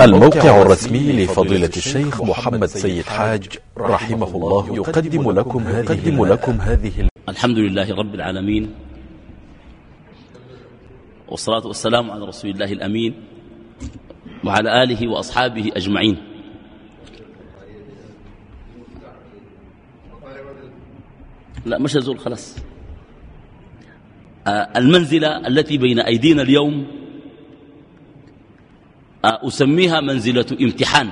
الموقع الرسمي لفضيلة الشيخ محمد سيد حاج رحمه الله يقدم لكم يقدم لكم هذه الحمد لله رب العالمين والصلاة والسلام على رسول الله الأمين وعلى آله وأصحابه أجمعين. لا مش زول خلاص. آه، المنزلة التي بين أيدينا اليوم أسميها منزلة امتحان.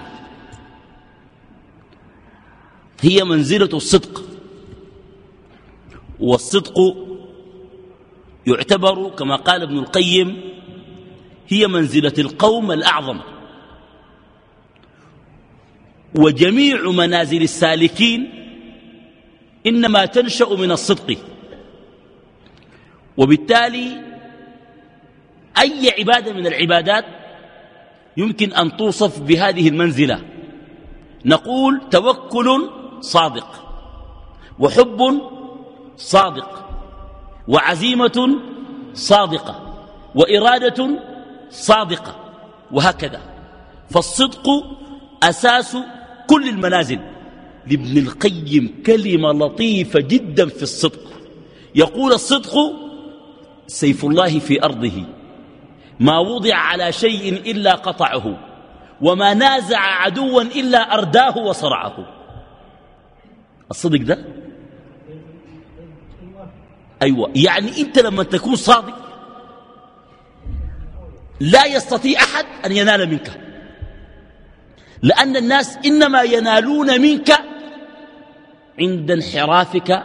هي منزلة الصدق. والصدق يعتبر كما قال ابن القيم هي منزلة القوم الأعظم. وجميع منازل السالكين إنما تنشأ من الصدق. وبالتالي أي عبادة من العبادات يمكن أن توصف بهذه المنزلة. نقول توكل صادق وحب صادق وعزيمة صادقة وإرادة صادقة وهكذا. فالصدق أساس كل المنازل. لابن القيم كلمة لطيفة جدا في الصدق. يقول الصدق سيف الله في أرضه. ما وضع على شيء إلا قطعه وما نازع عدوا إلا أرداه وصرعه. الصدق ده؟ أيوة يعني أنت لما تكون صادق لا يستطيع أحد أن ينال منك. لأن الناس إنما ينالون منك عند انحرافك.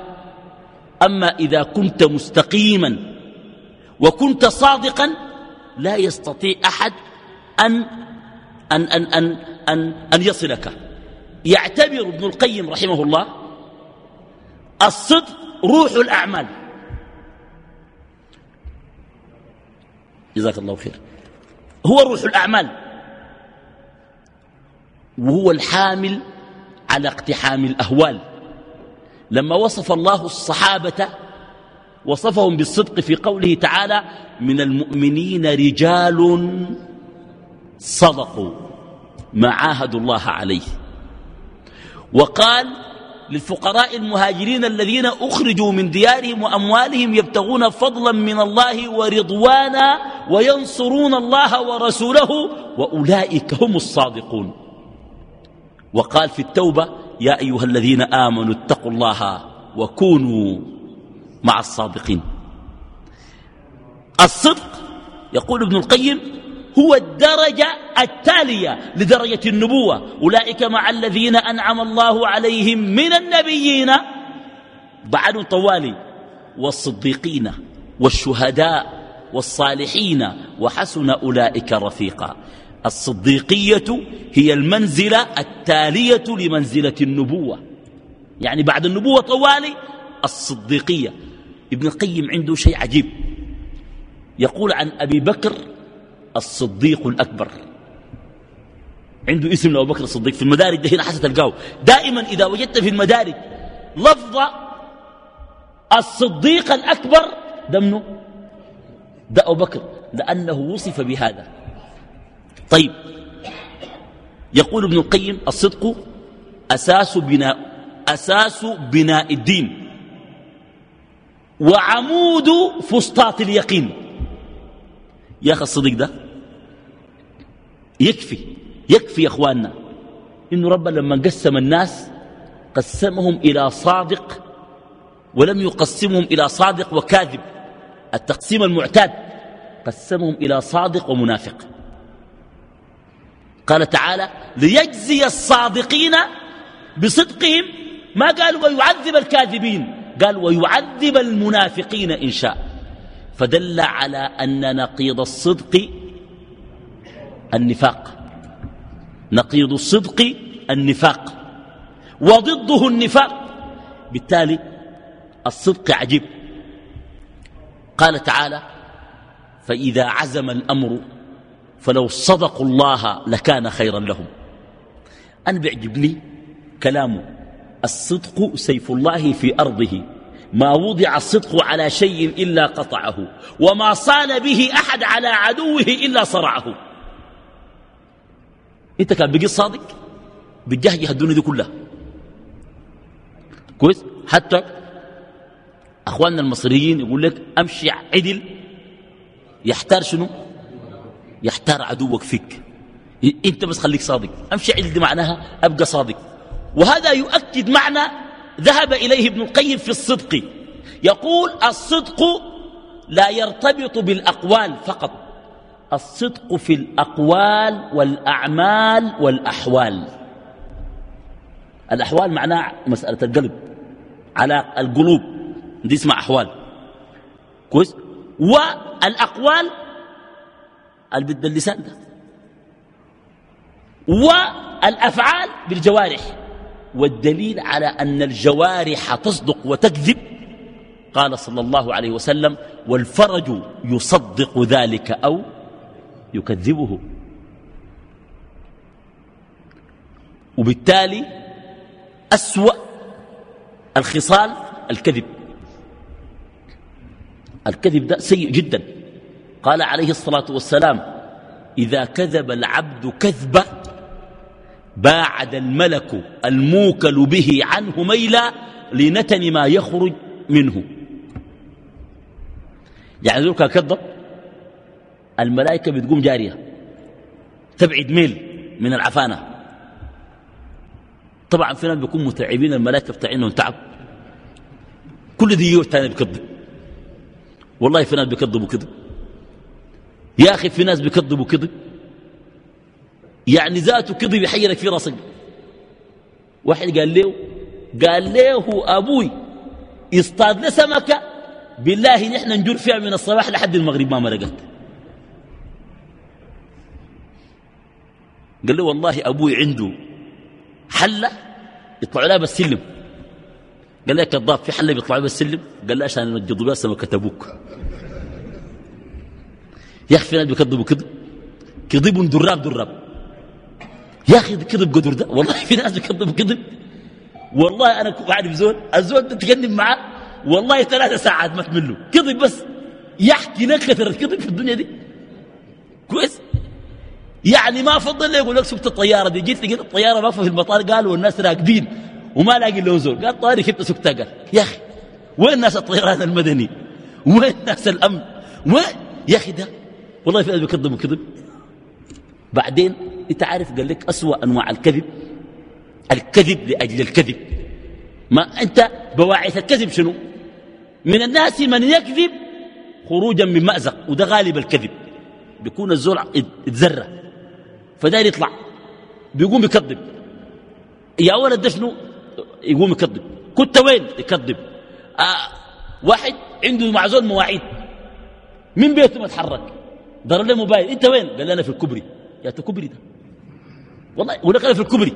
أما إذا كنت مستقيما وكنت صادقا لا يستطيع أحد أن, أن, أن, أن, أن, أن يصلك. يعتبر ابن القيم رحمه الله الصدق روح الأعمال. جزاك الله خير. هو روح الأعمال. وهو الحامل على اقتحام الأهوال. لما وصف الله الصحابة وصفهم بالصدق في قوله تعالى من المؤمنين رجال صدقوا ما عاهدوا الله عليه. وقال للفقراء المهاجرين الذين أخرجوا من ديارهم وأموالهم يبتغون فضلا من الله ورضوانا وينصرون الله ورسوله وأولئك هم الصادقون. وقال في التوبة يا أيها الذين آمنوا اتقوا الله وكونوا مع الصادقين الصدق يقول ابن القيم هو الدرجة التالية لدرجة النبوة. أولئك مع الذين أنعم الله عليهم من النبيين بعد طوالي والصديقين والشهداء والصالحين وحسن أولئك رفيقا. الصديقية هي المنزلة التالية لمنزلة النبوة. يعني بعد النبوة طوالي الصديقية. ابن القيم عنده شيء عجيب. يقول عن أبي بكر الصديق الأكبر. عنده اسم لأبو بكر الصديق في المدارج ده هنا حسن تلقاه دائما إذا وجدت في المدارج لفظ الصديق الأكبر ده منه ده أبو بكر لأنه وصف بهذا. طيب يقول ابن القيم الصدق أساس بناء أساس بناء الدين. وعمود فسطاط اليقين. يا أخي الصديق ده يكفي يكفي يا أخواننا. إنه رب لما قسم الناس قسمهم إلى صادق ولم يقسمهم إلى صادق وكاذب. التقسيم المعتاد قسمهم إلى صادق ومنافق. قال تعالى ليجزي الصادقين بصدقهم ما قال ويعذب الكاذبين. قال ويعذب المنافقين إن شاء. فدل على أن نقيض الصدق النفاق. نقيض الصدق النفاق. وضده النفاق. بالتالي الصدق عجيب. قال تعالى فإذا عزم الأمر فلو صدقوا الله لكان خيرا لهم. أنا بيعجبني كلامه. الصدق سيف الله في أرضه. ما وضع الصدق على شيء إلا قطعه وما صال به أحد على عدوه إلا صرعه. إنت كان بقيت صادق؟ بتجهجه الدنيا دي كلها كويس؟ حتى أخواننا المصريين يقول لك أمشي عدل. يحتار شنو؟ يحتار عدوك فيك. إنت بس خليك صادق. أمشي عدل دي معناها أبقى صادق. وهذا يؤكد معنى ذهب إليه ابن القيم في الصدق. يقول الصدق لا يرتبط بالأقوال فقط. الصدق في الأقوال والأعمال والأحوال. الأحوال معناها مسألة القلب على القلوب. دي اسمها أحوال. كويس؟ والأقوال البد اللسان ده. والأفعال بالجوارح. والدليل على أن الجوارح تصدق وتكذب. قال صلى الله عليه وسلم والفرج يصدق ذلك أو يكذبه. وبالتالي أسوأ الخصال الكذب. الكذب ده سيء جدا. قال عليه الصلاة والسلام إذا كذب العبد كذبة باعد الملك الموكل به عنه ميلا لنتن ما يخرج منه. يعني ذلك كذب؟ الملائكة بتقوم جارية تبعد ميل من العفانة. طبعا في ناس بيكون متعبين الملائكة بتاعينهم تعب. كل دي يوم تاني بيكذب والله في ناس بيكذبوا كذب. يا أخي في ناس بيكذبوا كذب. يعني ذاته كذب يحيرك في راسك. واحد قال له قال له أبوي يصطاد لي سمكه بالله نحن نجر فيها من الصباح لحد المغرب ما مرقت. قال له والله أبوي عنده حلة يطلعوا لها بالسلم. قال لي كذاب في حلة بيطلعوا بالسلم؟ قال لي عشان ينجضوا بها سمكة أبوك. يا أخي في ناس بيكذبوا كذب. كذب دراب دراب يا أخي كذب قدر ده؟ والله في ناس بيكذبوا كذب والله أنا قاعد بزول الزول ده معاه والله ثلاثة ساعات ما تمله. كذب بس يحكي لك كثرة كذب في الدنيا دي. كويس؟ يعني ما فضل لي يقول لك سكت الطيارة دي؟ جيت لقيت الطيارة واقفة في المطار قال والناس راكبين وما لاقي له زول. قال طاري كيف سكتها قال يا أخي وين ناس الطيران المدني؟ وين ناس الأمن؟ وين؟ يا أخي ده والله في ناس بيكذبوا كذب. بعدين انت عارف قال لك أسوأ أنواع الكذب؟ الكذب لأجل الكذب. ما أنت بواعث الكذب شنو؟ من الناس من يكذب خروجا من مأزق وده غالب الكذب. بيكون الزول اتزرع فداير يطلع بيقوم يكذب. يا ولد ده شنو؟ يقوم يكذب. كنت وين؟ يكذب. آه واحد عنده مع زول مواعيد من بيته ما تحرك؟ ضرب له موبايل. انت وين؟ قال أنا في الكبري يا كبري ده. والله ولا أنا في الكبري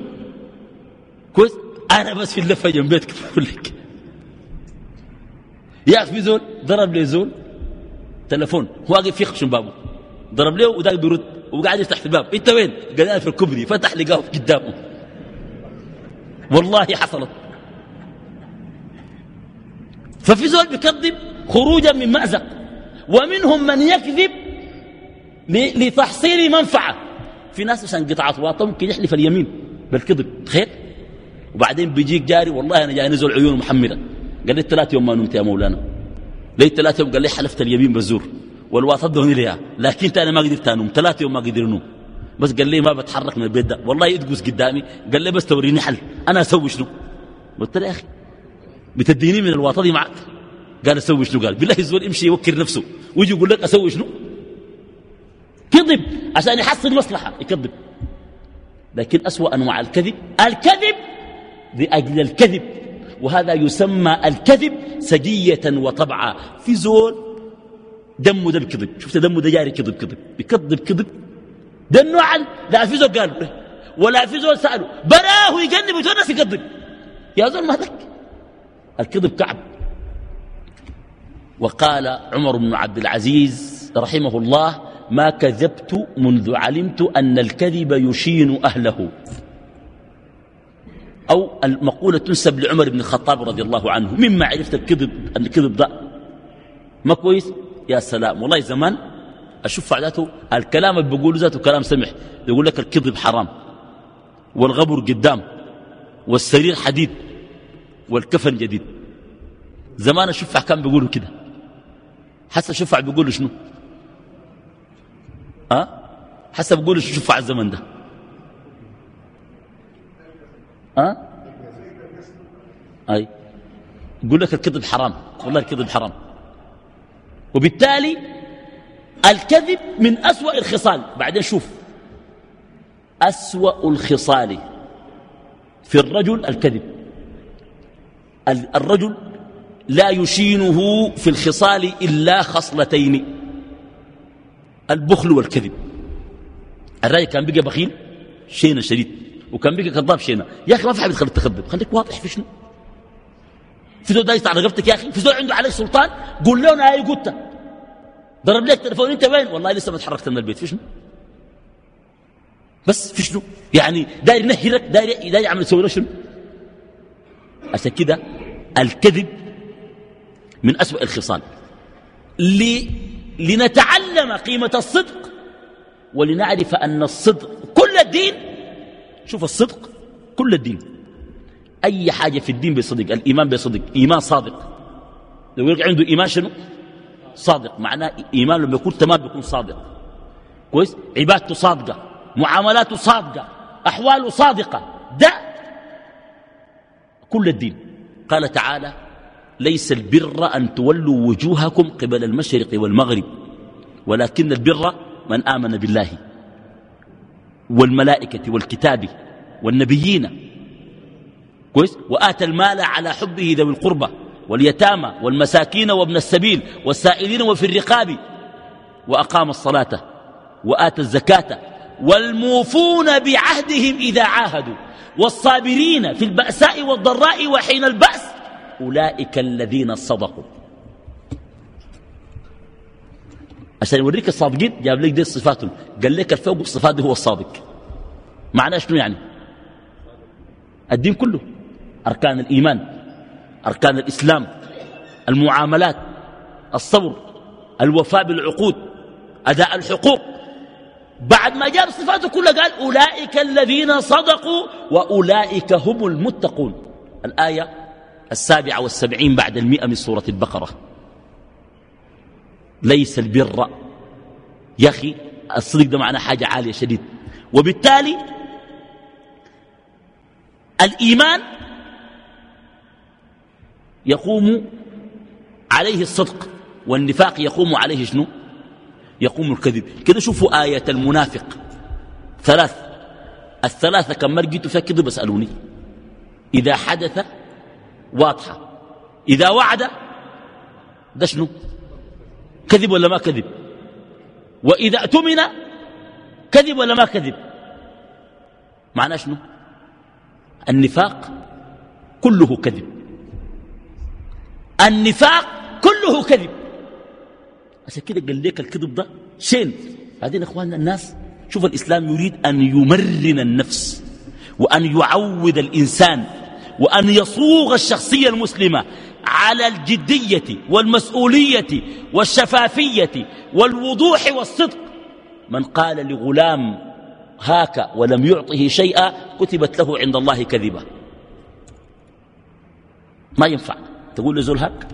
كويس؟ أنا بس في اللفة جنب بيتك بقول لك. يا أخي في زول ضرب لي زول تلفون. واقف يخشم بابه. ضرب له وذاك بيرد وقاعد يفتح في الباب. انت وين؟ قال أنا في الكبري فتح لقاه قدامه. والله حصلت. ففي زول بيكذب خروجا من مأزق. ومنهم من يكذب لتحصيل منفعة. في ناس عشان قطعة واطة ممكن يحلف اليمين بالكذب تخيل؟ وبعدين بيجيك جاري والله أنا جاي نزل عيون محمله قال لي ثلاث يوم ما نمت يا مولانا. ليه ثلاث يوم؟ قال لي حلفت اليمين بزور والواطه أدوني ليها. لكن تاني ما قدرت انوم ثلاثة يوم ما قدر انوم بس قال لي ما بتحرك من البيت ده. والله يدقس قدامي. قال لي بس توريني حل. أنا أسوي شنو؟ قلت له يا أخي بتديني من الواطه دي معك. قال أسوي شنو؟ قال بالله الزول يمشي يوكر نفسه. ويجي يقول لك أسوي شنو؟ كذب عشان يحصل مصلحة. يكذب. لكن أسوأ أنواع الكذب الكذب لأجل الكذب. وهذا يسمى الكذب سجية وطبعا. في زول دمه ده بكذب شفت دمه ده جاري كذب كذب. بكذب كذب. ده النوع لا في زول قال ولا في زول سأله. براه يجنب وتونس يكذب. يا زول ما الكذب كعب. وقال عمر بن عبد العزيز رحمه الله ما كذبت منذ علمت أن الكذب يشين أهله. أو المقولة تنسب لعمر بن الخطاب رضي الله عنه. مما عرفت الكذب أن الكذب ده ما كويس؟ يا سلام. والله زمان أشوف عاداته الكلام اللي بيقوله ذاته كلام سمح. يقول لك الكذب حرام والغبر قدام والسرير حديد والكفن جديد. زمان الشفع كان بيقولوا كده. حسن الشفع بيقولوا شنو؟ أه؟ حسب بيقولوا الشفع الزمن ده. أه؟ أي. يقول لك الكذب حرام. والله الكذب حرام. وبالتالي الكذب من أسوأ الخصال. بعدين شوف. أسوأ الخصال في الرجل الكذب. الرجل لا يشينه في الخصال إلا خصلتين. البخل والكذب. الراجل كان بقى بخيل شينا شديد وكان بقى كذاب شينا. يا أخي ما في حاجة تخليك تكذب خليك واضح في شنو؟ في زول دايس على رقبتك يا أخي؟ في زول عنده عليك سلطان؟ قول له أنا هاي قلت ضرب لك تليفون أنت وين؟ والله لسه ما تحركت من البيت. في شنو؟ بس في شنو؟ يعني داير ينهرك داير داير يعمل يسوي شنو؟ عشان كده الكذب من أسوأ الخصال. لنتعلم قيمة الصدق ولنعرف أن الصدق كل الدين شوف الصدق كل الدين. أي حاجة في الدين بصدق الإيمان بصدق إيمان صادق. لو يلقى عنده إيمان شنو؟ صادق. معناه إيمان لما يكون تمام بيكون صادق. كويس؟ عبادته صادقة معاملاته صادقة أحواله صادقة. ده كل الدين. قال تعالى ليس البر أن تولوا وجوهكم قبل المشرق والمغرب ولكن البر من آمن بالله والملائكة والكتاب والنبيين. كويس؟ وآتى المال على حبه ذوي القربى واليتامى والمساكين وابن السبيل والسائلين وفي الرقاب وأقام الصلاة وآتى الزكاة. والموفون بعهدهم إذا عاهدوا والصابرين في البأساء والضراء وحين البأس أولئك الذين صدقوا. عشان يوريك الصادقين جاب لك دي صفاتهم. قال لك الفوق الصفات هو الصادق. معناه شنو يعني؟ الدين كله. أركان الإيمان أركان الإسلام المعاملات الصبر الوفاء بالعقود أداء الحقوق. بعد ما جاب صفاته كلها قال أولئك الذين صدقوا وأولئك هم المتقون. الآية السابعة والسبعين بعد المئة من سورة البقرة. ليس البر. يا أخي الصدق ده معناه حاجة عالية شديد. وبالتالي الإيمان يقوم عليه الصدق والنفاق يقوم عليه شنو؟ يقوم الكذب. كده شوفوا آية المنافق. ثلاث. الثلاثة كم مرقيتوا فيها بسألوني. إذا حدث واضحة. إذا وعد ده شنو؟ كذب ولا ما كذب؟ وإذا اؤتمن كذب ولا ما كذب؟ معناه شنو؟ النفاق كله كذب. النفاق كله كذب. عشان كده قال لك الكذب ده شين؟ بعدين إخواننا الناس شوف الإسلام يريد أن يمرن النفس وأن يعود الإنسان وأن يصوغ الشخصية المسلمة على الجدية والمسؤولية والشفافية والوضوح والصدق. من قال لغلام هاك ولم يعطه شيئا كتبت له عند الله كذبة. ما ينفع. تقول لزول هاك؟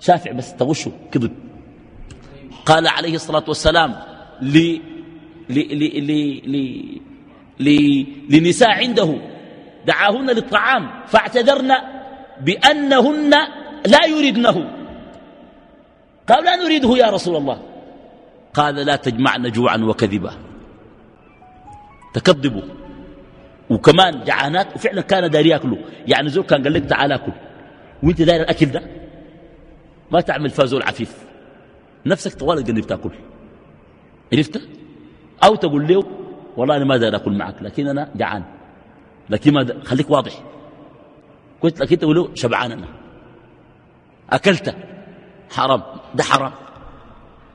شافع بس تغشه كذب. قال عليه الصلاة والسلام ل ل ل ل لنساء عنده دعاهن للطعام فاعتذرن بأنهن لا يريدنه. قال لا نريده يا رسول الله. قال لا تجمعن جوعا وكذبا. تكذبوا. وكمان جعانات وفعلا كان داري ياكلوا. يعني زول كان قال لك تعال آكل. وأنت داير الأكل ده؟ ما تعمل فازول عفيف. نفسك طوال تجنب تاكل. عرفت؟ أو تقول له والله أنا ما داير آكل معك لكن أنا جعان. لكن ما خليك واضح. قلت لك انت له شبعان أنا. أكلت. حرام. ده حرام.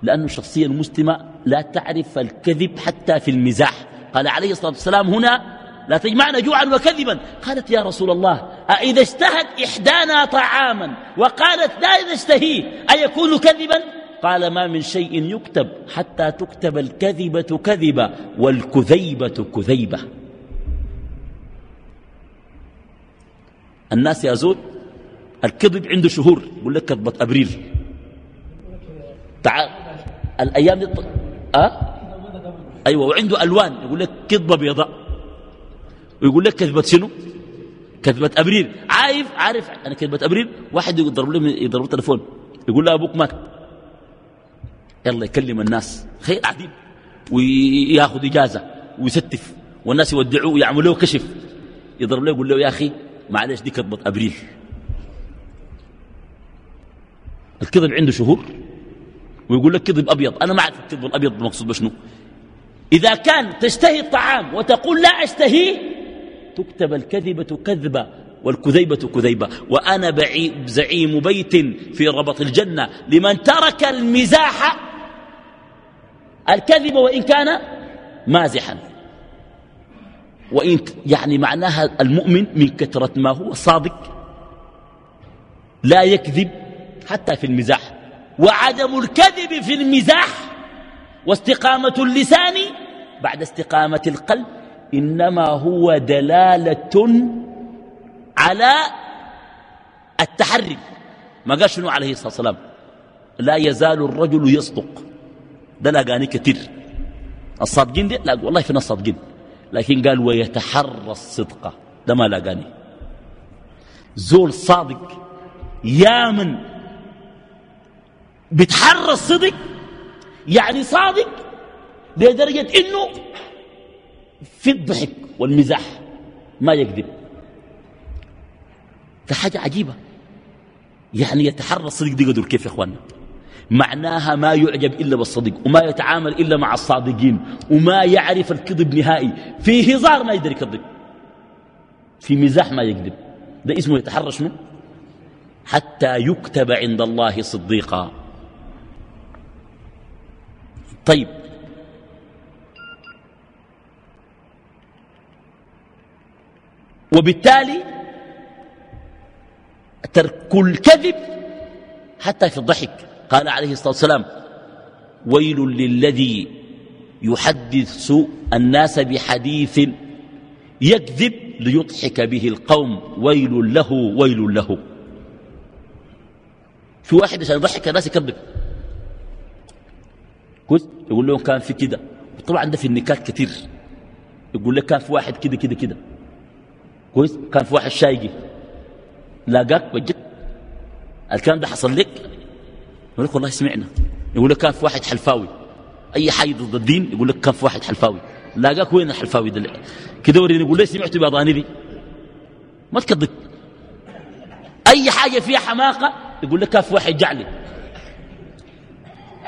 لأن الشخصية المسلمة لا تعرف الكذب حتى في المزاح. قال عليه الصلاة والسلام هنا لا تجمعنا جوعا وكذبا. قالت يا رسول الله أإذا اشتهت إحدانا طعاما وقالت لا نشتهيه أيكون كذبا؟ قال ما من شيء يكتب حتى تكتب الكذبة كذبة والكذيبة كذيبة. الناس يا زول الكذب عنده شهور يقول لك كذبة أبريل. تعال الأيام دي أه؟ أيوة وعنده ألوان يقول لك كذبة بيضاء ويقول لك كذبة شنو؟ كذبة أبريل. عارف عارف أنا كذبة أبريل؟ واحد يضرب له يضرب تليفون يقول له أبوك مات. يلا يكلم الناس. خير عديد. وياخذ إجازة ويستف. والناس يودعوه ويعملوا له كشف. يضرب له يقول له يا أخي معلش دي كذبة أبريل. الكذب عنده شهور ويقول لك كذب أبيض. أنا ما أعرف الكذب الأبيض المقصود بشنو. إذا كان تشتهي الطعام وتقول لا أشتهيه تكتب الكذبة كذبة والكذيبة كذيبة. وأنا زعيم بيت في ربط الجنة. لمن ترك المزاح الكذب وإن كان مازحا. وإن يعني معناها المؤمن من كثرة ما هو صادق لا يكذب حتى في المزاح وعدم الكذب في المزاح واستقامة اللسان بعد استقامة القلب إنما هو دلالة على التحري. ما قال شنو عليه الصلاة والسلام؟ لا يزال الرجل يصدق. ده لاقاني كثير. الصادقين دي لا والله في ناس صادقين. لكن قال ويتحرى الصدق. ده ما لاقاني. زول صادق يا من بتحرى الصدق يعني صادق لدرجة إنه في الضحك والمزاح ما يكذب. فحاجة عجيبة. يعني يتحرى الصدق دي قدر كيف يا اخوانا معناها ما يعجب إلا بالصدق وما يتعامل إلا مع الصادقين وما يعرف الكذب نهائي. في هزار ما يقدر يكذب. في مزاح ما يكذب. ده اسمه يتحرى شنو حتى يكتب عند الله صديقا. طيب. وبالتالي ترك الكذب حتى في الضحك. قال عليه الصلاة والسلام ويل للذي يحدث الناس بحديث يكذب ليضحك به القوم. ويل له ويل له. في واحد عشان يضحك الناس يكذب. كويس يقول لهم كان في كده. طبعا ده في النكات كتير. يقول لك كان في واحد كده كده كده. كويس كان في واحد شايقي. لاقاك وجدت. الكلام ده حصل لك؟ يقول لك والله سمعنا. يقول لك كان في واحد حلفاوي. أي حاجة ضد الدين يقول لك كان في واحد حلفاوي. لاقاك وين الحلفاوي ده؟ كده وريني يقول لي سمعت باضانبي ما تكذب. أي حاجة فيها حماقة يقول لك كان في واحد جعلي.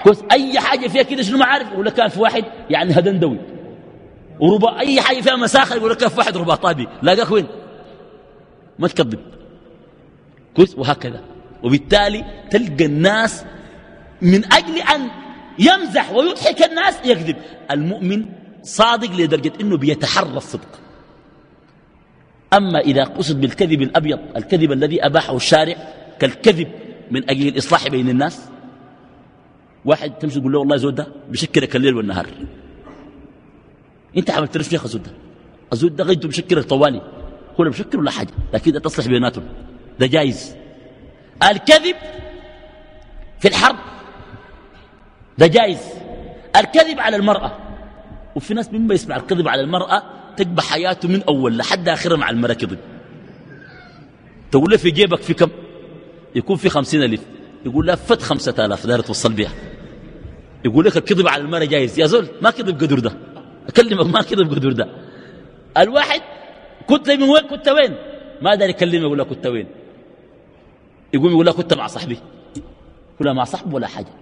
كويس. أي حاجة فيها كده شنو ما عارف يقول لك كان في واحد يعني هدندوي. وربا أي حاجة فيها مساخة يقول لك كان في واحد رباطابي لاقاك وين؟ ما تكذب. كويس. وهكذا. وبالتالي تلقى الناس من أجل أن يمزح ويضحك الناس يكذب. المؤمن صادق لدرجة أنه بيتحرى الصدق. أما إذا قصد بالكذب الأبيض الكذب الذي أباحه الشارع كالكذب من أجل الإصلاح بين الناس واحد تمشي تقول له والله زود ده بشكلك الليل والنهار. أنت عملت له شيخ الزود ده. الزود ده غيته بشكلك طوالي. هو بشكل ولا حاجة لكن ده تصلح بيناتهم ده جايز. الكذب في الحرب ده جائز. الكذب على المرأة. وفي ناس مما يسمع الكذب على المرأة تقبح حياته من أول لحد آخرها مع المرأة كذب تقول له في جيبك في كم؟ يكون في خمسين ألف. يقول له فت خمسة آلاف. داير توصل بها. يقول لك الكذب على المرأة جائز. يا زول ما كذب قدر ده. أكلمك ما كذب قدر ده. الواحد كنت من وين؟ كنت وين؟ ما داري يكلمه يقول لك كنت وين؟ يقوم يقول لك كنت مع صاحبي. يقول مع صاحبه ولا حاجة.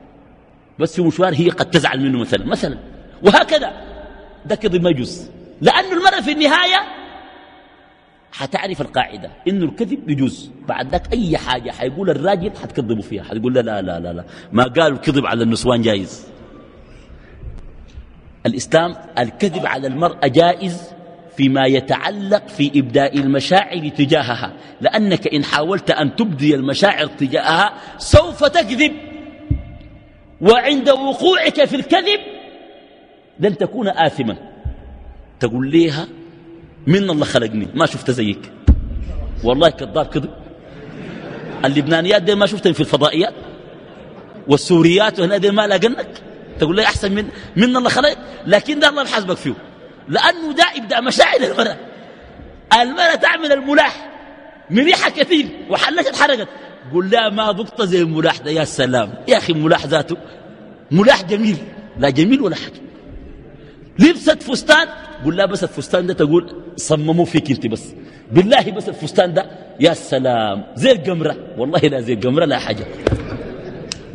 بس في مشوار هي قد تزعل منه مثلا مثلا. وهكذا. ده كذب ما يجوز. لأن المرأة في النهاية حتعرف القاعدة. إنه الكذب يجوز. بعد ذاك أي حاجة حيقول الراجل حتكذبوا فيها. حتقول لا لا لا لا, لا. ما قالوا الكذب على النسوان جائز الإسلام الكذب على المرأة جائز فيما يتعلق في إبداء المشاعر تجاهها. لأنك إن حاولت أن تبدي المشاعر تجاهها سوف تكذب. وعند وقوعك في الكذب لن تكون آثما. تقول ليها من الله خلقني ما شفت زيك. والله كذاب كذب. اللبنانيات دي ما شفتهم في الفضائيات. والسوريات وهنا دي ما لقنك تقول لي أحسن من من الله خلق لكن ده الله يحاسبك فيه. لأنه ده إبداء مشاعر المرأة. المرأة تعمل الملاح. مريحة كثير. وحلت اتحرقت. قل لها ما ضبط زي الملاح ده يا سلام. يا أخي الملاح ذاته ملاح جميل. لا جميل ولا حاجة. لبست فستان. قل لها بس الفستان ده تقول صمموا فيك أنت بس. بالله بس الفستان ده. يا سلام. زي القمرة. والله لا زي القمرة لا حاجة.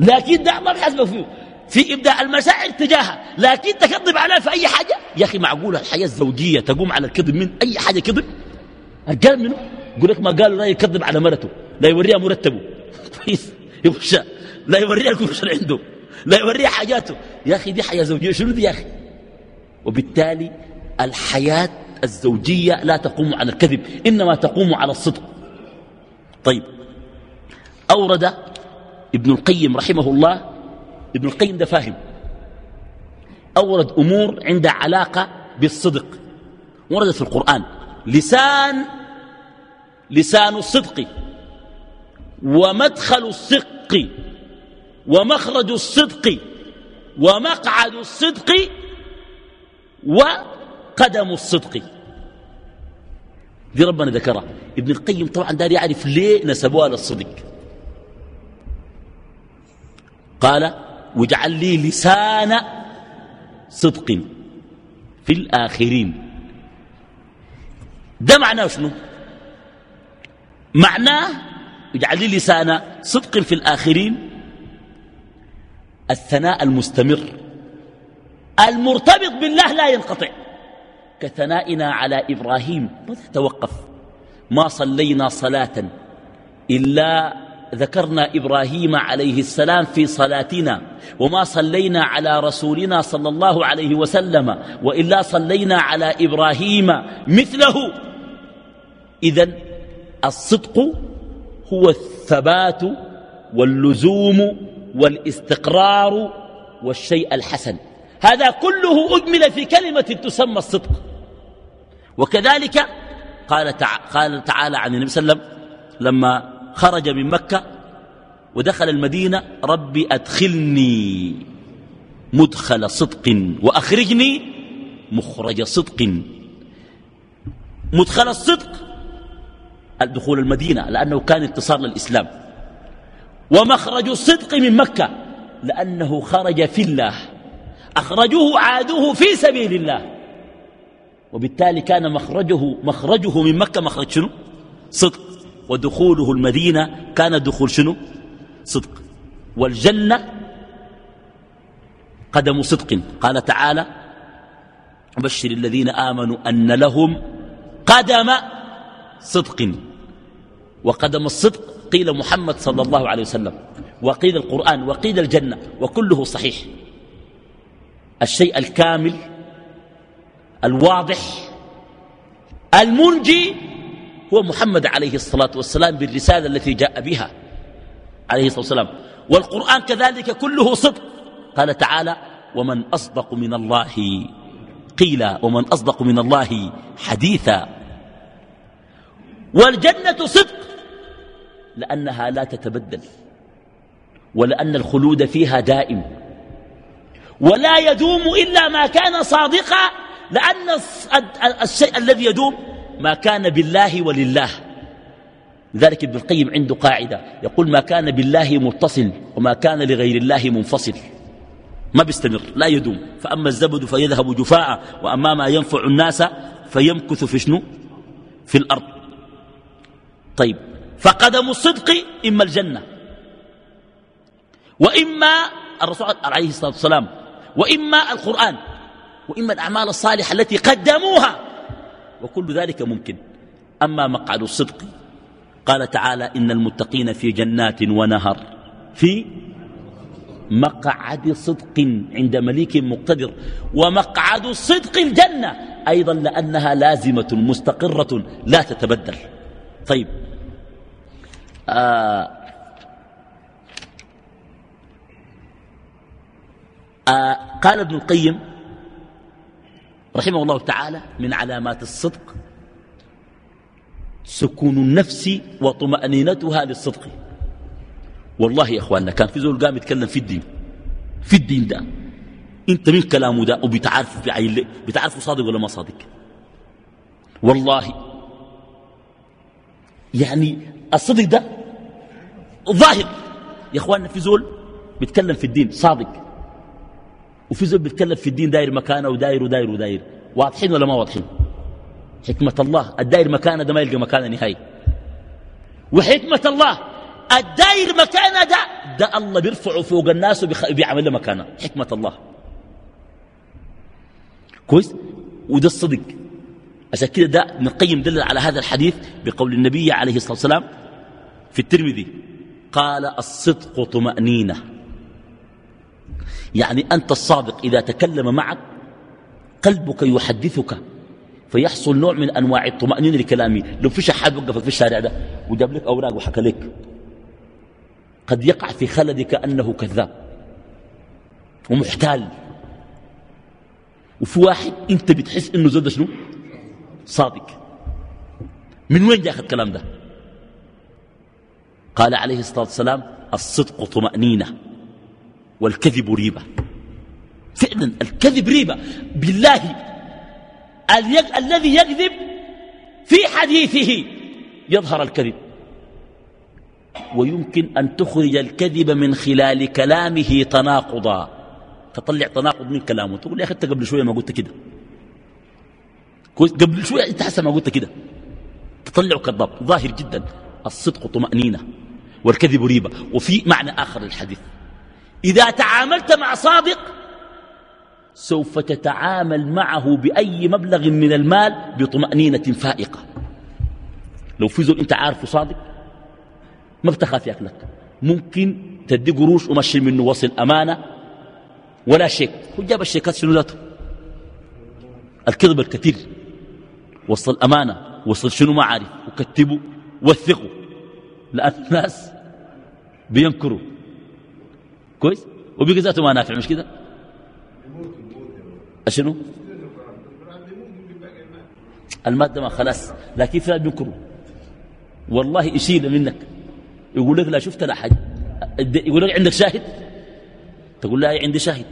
لكن ده ما بحسبك فيه. في إبداء المشاعر تجاهها. لكن تكذب عليها في أي حاجة. يا أخي معقولة الحياة الزوجية تقوم على الكذب من أي حاجة كذب؟ قال منه. يقول لك ما قالوا لا يكذب على مرته. لا يوريها مرتبه. كويس. يخشى لا يوريها الكرش اللي عنده. لا يوريها حاجاته. يا أخي دي حياة زوجية. شنو دي يا أخي؟ وبالتالي الحياة الزوجية لا تقوم على الكذب إنما تقوم على الصدق. طيب. أورد ابن القيم رحمه الله ابن القيم ده فاهم. أورد أمور عندها علاقة بالصدق. وردت في القرآن. لسان لسان الصدق. ومدخل الصدق ومخرج الصدق ومقعد الصدق وقدم الصدق. دي ربنا ذكرها. ابن القيم طبعا دار يعرف ليه نسبوها للصدق. قال واجعل لي لسان صدق في الآخرين. ده معناه شنو؟ معناه اجعل لي لسان صدق في الآخرين. الثناء المستمر. المرتبط بالله لا ينقطع. كثنائنا على إبراهيم. ما تتوقف. ما صلينا صلاة. إلا ذكرنا إبراهيم عليه السلام في صلاتنا. وما صلينا على رسولنا صلى الله عليه وسلم. وإلا صلينا على إبراهيم مثله. إذا الصدق هو الثبات واللزوم والاستقرار والشيء الحسن. هذا كله أجمل في كلمة تسمى الصدق. وكذلك قال, تع... قال تعالى عن النبي صلى الله عليه وسلم لما خرج من مكة ودخل المدينة ربي أدخلني مدخل صدق وأخرجني مخرج صدق. مدخل الصدق الدخول المدينة لأنه كان انتصار للإسلام. ومخرج الصدق من مكة لأنه خرج في الله. أخرجوه عادوه في سبيل الله. وبالتالي كان مخرجه مخرجه من مكة مخرج شنو؟ صدق. ودخوله المدينة كان دخول شنو؟ صدق. والجنة قدم صدق. قال تعالى بشر الذين آمنوا أن لهم قدم صدق. وقدم الصدق قيل محمد صلى الله عليه وسلم. وقيل القرآن وقيل الجنة وكله صحيح. الشيء الكامل الواضح المنجي هو محمد عليه الصلاة والسلام بالرسالة التي جاء بها عليه الصلاة والسلام. والقرآن كذلك كله صدق. قال تعالى ومن أصدق من الله قيل ومن أصدق من الله حديثا. والجنة صدق. لأنها لا تتبدل ولأن الخلود فيها دائم ولا يدوم إلا ما كان صادقا لأن الشيء الذي يدوم ما كان بالله ولله. لذلك ابن القيم عنده قاعدة يقول ما كان بالله متصل وما كان لغير الله منفصل. ما بيستمر لا يدوم. فأما الزبد فيذهب جفاء وأما ما ينفع الناس فيمكث في شنو؟ في الأرض. طيب فقدم الصدق إما الجنة وإما الرسول عليه الصلاة والسلام وإما القرآن وإما الأعمال الصالحة التي قدموها وكل ذلك ممكن. أما مقعد الصدق قال تعالى إن المتقين في جنات ونهر في مقعد صدق عند مليك مقتدر ومقعد الصدق الجنة أيضا لأنها لازمة مستقرة لا تتبدل. طيب آه آه قال ابن القيم رحمه الله تعالى من علامات الصدق سكون النفس وطمأنينتها للصدق. والله يا إخواننا كان في زول قام يتكلم في الدين في الدين ده أنت من كلامه ده وبتعرف بعين بتعرفه صادق ولا ما صادق؟ والله يعني الصدق ده ظاهر. يا إخواننا في زول بيتكلم في الدين صادق وفي زول بيتكلم في الدين داير مكانه وداير وداير وداير. واضحين ولا ما واضحين؟ حكمة الله الداير مكانه ده ما يلقى مكانه نهائي. وحكمة الله الداير مكانه ده ده الله بيرفعه فوق الناس وبيعمل له مكانه. حكمة الله. كويس؟ وده الصدق. عشان كده ده ابن القيم دلل على هذا الحديث بقول النبي عليه الصلاة والسلام في الترمذي. قال الصدق طمأنينة. يعني أنت الصادق إذا تكلم معك قلبك يحدثك فيحصل نوع من أنواع الطمأنينة لكلامي. لو في شحات وقفك في الشارع ده وجاب لك أوراق وحكى لك قد يقع في خلدك أنه كذاب ومحتال. وفي واحد أنت بتحس إنه زاد شنو؟ صادق. من وين جاء الكلام ده؟ قال عليه الصلاة والسلام الصدق طمأنينة والكذب ريبة. فعلا الكذب ريبة. بالله الذي يكذب في حديثه يظهر الكذب. ويمكن أن تخرج الكذب من خلال كلامه تناقضا. تطلع تناقض من كلامه. تقول يا أخي أنت قبل شوية ما قلت كده. قبل شوية أنت حسن ما قلت كده. تطلع كذاب. ظاهر جدا. الصدق طمأنينة والكذب ريبة. وفي معنى آخر للحديث. إذا تعاملت مع صادق سوف تتعامل معه بأي مبلغ من المال بطمأنينة فائقة. لو في زول أنت عارفه صادق ما بتخاف ياكلك. ممكن تدي قروش ومشي منه وصل أمانة ولا شيك. هو جاب الشيكات شنو ذاته؟ الكذب الكثير. وصل أمانة وصل شنو ما عارف. وكتبوا وثقوا. لأن الناس بينكروا. كويس؟ وبيقى ذاته ما نافع مش كده؟ شنو المادة ما خلاص لكن في بينكروا. والله يشيل منك. يقول لك لا شفت لا حاجة. يقول لك عندك شاهد؟ تقول لا عندي شاهد.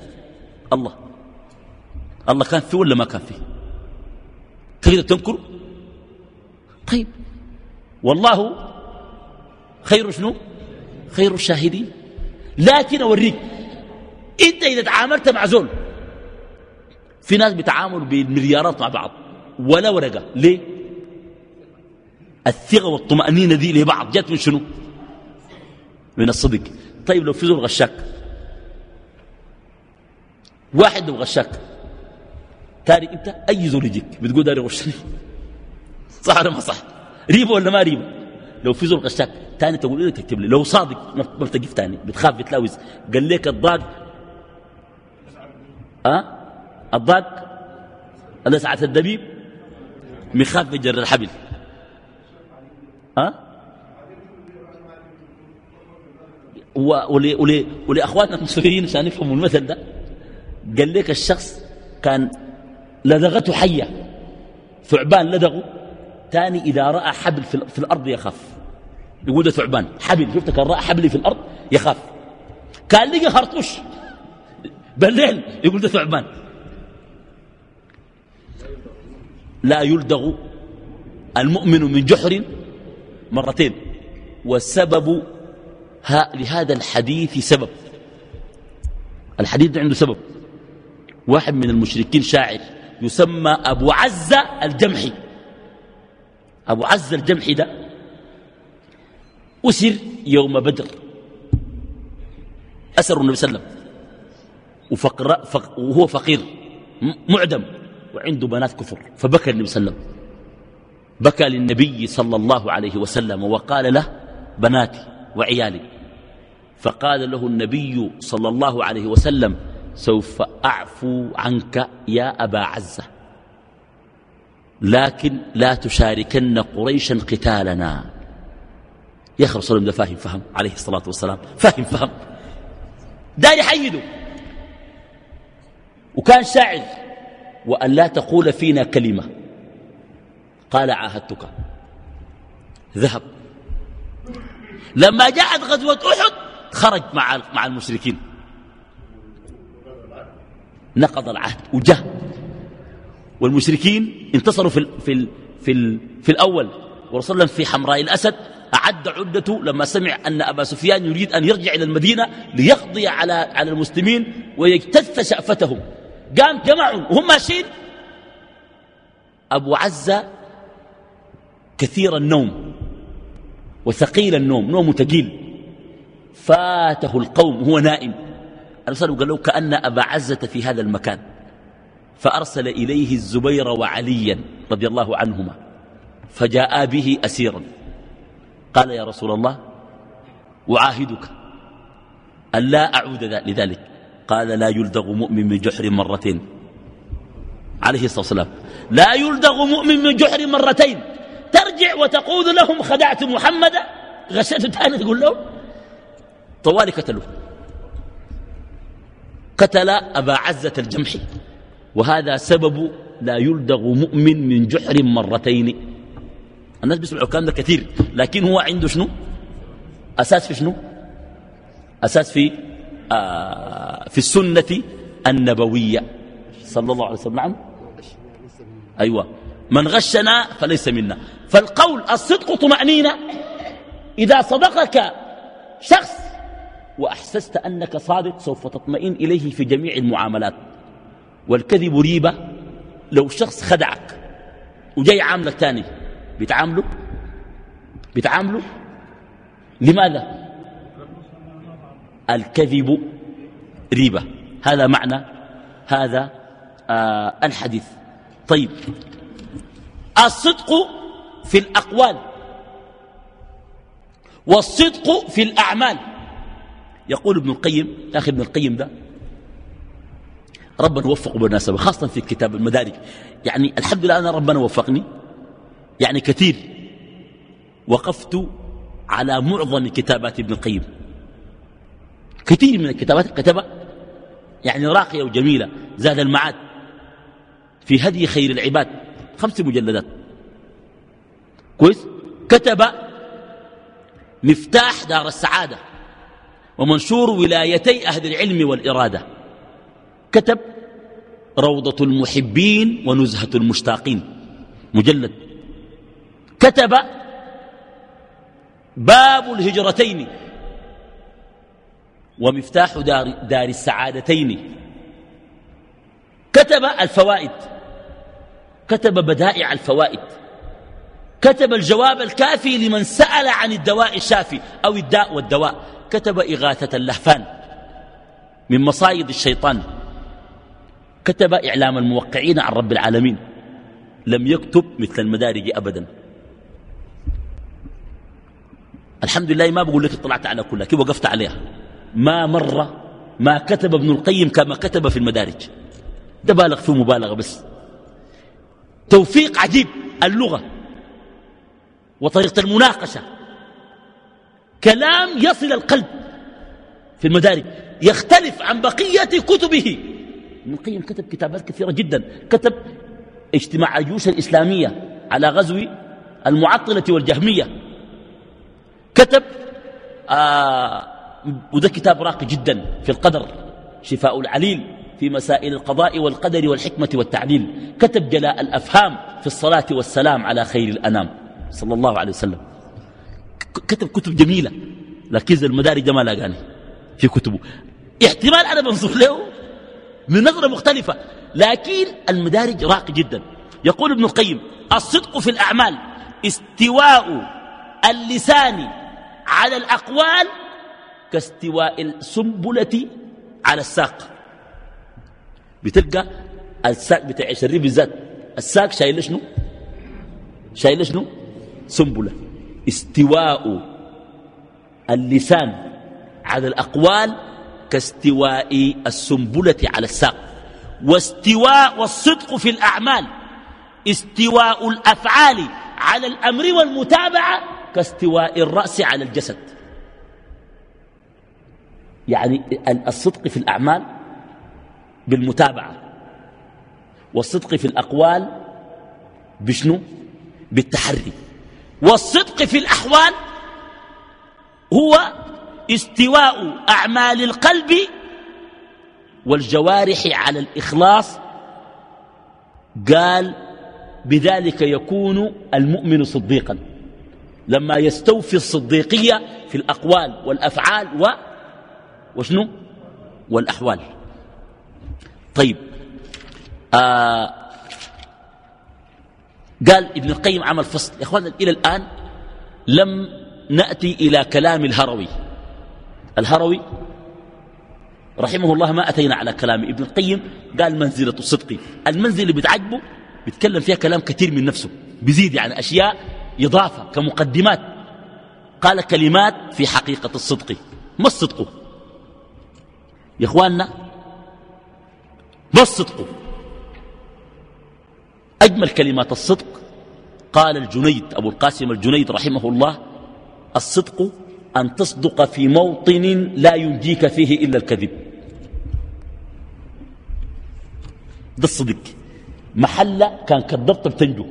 الله. الله كان فيه ولا ما كان فيه؟ تقدر تنكر طيب. والله خير شنو؟ خير الشاهدين. لكن أوريك أنت إذا تعاملت مع زول في ناس بيتعاملوا بالمليارات مع بعض ولا ورقة. ليه؟ الثقة والطمأنينة دي لبعض جات من شنو؟ من الصدق. طيب لو في زول غشاك واحد لو غشاك تاري أنت أي زول يجيك؟ بتقول داري غشني. صح ولا ما صح؟ ريبه ولا ما ريبه لو في زول غشاك تاني تقول لي تكتب لي؟ لو صادق ما بتقف تاني بتخاف بتلاوز. قال لك الضاق. أه؟ الضاق؟ اللي ساعة الدبيب؟ مخاف بجر الحبل. أه؟ ولأخواتنا المصريين عشان يفهموا المثل ده قال لك الشخص كان لدغته حية ثعبان لدغه. تاني إذا رأى حبل في الأرض يخاف. يقول ده ثعبان حبل شفت؟ كان رأى حبل في الأرض يخاف. كان لقى خرطوش. بالليل يقول ده ثعبان. لا يلدغ المؤمن من جحر مرتين والسبب لهذا الحديث سبب. الحديث عنده سبب. واحد من المشركين شاعر يسمى أبو عزة الجمحي. أبو عزة الجمحي ده أسر يوم بدر. أسر النبي صلى الله عليه وسلم. وفقر فق وهو فقير معدم وعنده بنات كفر. فبكى النبي صلى الله عليه وسلم. بكى للنبي صلى الله عليه وسلم وقال له بناتي وعيالي. فقال له النبي صلى الله عليه وسلم سوف أعفو عنك يا أبا عزة. لكن لا تشاركن قريشا قتالنا. يا أخي رسول الله فاهم فهم عليه الصلاة والسلام فاهم فهم داري حيده وكان شاعر وأن لا تقول فينا كلمة. قال عاهدتك. ذهب. لما جاءت غزوة أحد خرج مع مع المشركين. نقض العهد. وجاء. والمشركين انتصروا في ال في ال في, ال في الأول. ورسول في حمراء الأسد أعد عدته لما سمع أن أبا سفيان يريد أن يرجع إلى المدينة ليقضي على على المسلمين ويجتث شأفتهم. قام جمعوا وهم ماشيين. أبو عزة كثير النوم وثقيل النوم نوم ثقيل. فاته القوم هو نائم. الرسول قال له كأن أبا عزة في هذا المكان. فأرسل إليه الزبير وعليا رضي الله عنهما فجاء به أسيرا قال يا رسول الله أعاهدك أن لا أعود لذلك. قال لا يلدغ مؤمن من جحر مرتين. عليه الصلاة والسلام. لا يلدغ مؤمن من جحر مرتين. ترجع وتقول لهم خدعت محمدا غشيت تاني تقول له طوالي قتلوه. قتل أبا عزة الجمحي. وهذا سبب لا يلدغ مؤمن من جحر مرتين. الناس بيسمعوا الكلام ده كثير لكن هو عنده شنو؟ أساس في شنو؟ أساس في آه في السنة النبوية. صلى الله عليه وسلم. نعم. أيوة. من غشنا فليس منا. فالقول الصدق طمأنينة. إذا صدقك شخص وأحسست أنك صادق سوف تطمئن إليه في جميع المعاملات. والكذب ريبة. لو شخص خدعك وجاي عاملك تاني بيتعاملوا بيتعاملوا لماذا؟ الكذب ريبة. هذا معنى هذا آه الحديث. طيب. الصدق في الأقوال. والصدق في الأعمال. يقول ابن القيم يا أخي ابن القيم ده ربنا وفقه بالمناسبة خاصة في كتاب المدارج يعني الحمد لله أنا ربنا وفقني. يعني كثير وقفت على معظم كتابات ابن القيم. كثير من الكتابات كتبها يعني راقية وجميلة زاد المعاد في هدي خير العباد. خمس مجلدات. كويس؟ كتب مفتاح دار السعادة ومنشور ولايتي أهل العلم والإرادة. كتب روضة المحبين ونزهة المشتاقين. مجلد. كتب باب الهجرتين ومفتاح دار, دار السعادتين. كتب الفوائد. كتب بدائع الفوائد. كتب الجواب الكافي لمن سأل عن الدواء الشافي أو الداء والدواء. كتب إغاثة اللهفان من مصايد الشيطان. كتب إعلام الموقعين عن رب العالمين. لم يكتب مثل المدارج أبدا. الحمد لله ما بقول لك اطلعت على كلها كيف وقفت عليها؟ ما مرة ما كتب ابن القيم كما كتب في المدارج. ده بالغ فيه مبالغة بس. توفيق عجيب اللغة وطريقة المناقشة. كلام يصل القلب في المدارج يختلف عن بقية كتبه. ابن القيم كتب كتابات كثيرة جدا. كتب اجتماع الجيوش الإسلامية على غزو المعطلة والجهمية. كتب آه وده كتاب راقي جدا في القدر شفاء العليل في مسائل القضاء والقدر والحكمة والتعليل. كتب جلاء الأفهام في الصلاة والسلام على خير الأنام صلى الله عليه وسلم. كتب كتب جميلة لكن المدارج ما لاقاني في كتبه. احتمال أنا بنظر له من نظرة مختلفة. لكن المدارج راقي جدا. يقول ابن القيم الصدق في الأعمال استواء اللسان على الأقوال كاستواء السنبلة على الساق. بتلقى الساق بتاع الشريف بالذات. الساق شايل شنو؟ شايل شنو؟ سنبلة. استواء اللسان على الأقوال كاستواء السنبلة على الساق. واستواء والصدق في الأعمال. استواء الأفعال على الأمر والمتابعة كاستواء الرأس على الجسد. يعني الصدق في الأعمال بالمتابعة. والصدق في الأقوال بشنو؟ بالتحري. والصدق في الأحوال هو استواء أعمال القلب والجوارح على الإخلاص. قال بذلك يكون المؤمن صديقا. لما يستوفي الصديقية في الأقوال والأفعال و وشنو؟ والأحوال. طيب آه قال ابن القيم عمل فصل. يا اخوانا إلى الآن لم نأتي إلى كلام الهروي. الهروي رحمه الله ما أتينا على كلام ابن القيم قال منزلة الصدق المنزلة اللي بتعجبه بيتكلم فيها كلام كثير من نفسه بيزيد يعني أشياء اضافه كمقدمات. قال كلمات في حقيقة الصدق. ما الصدق؟ يا إخواننا ما الصدق؟ أجمل كلمات الصدق قال الجنيد أبو القاسم الجنيد رحمه الله الصدق أن تصدق في موطن لا ينجيك فيه إلا الكذب. ده الصدق. محلة كان كذبت بتنجو.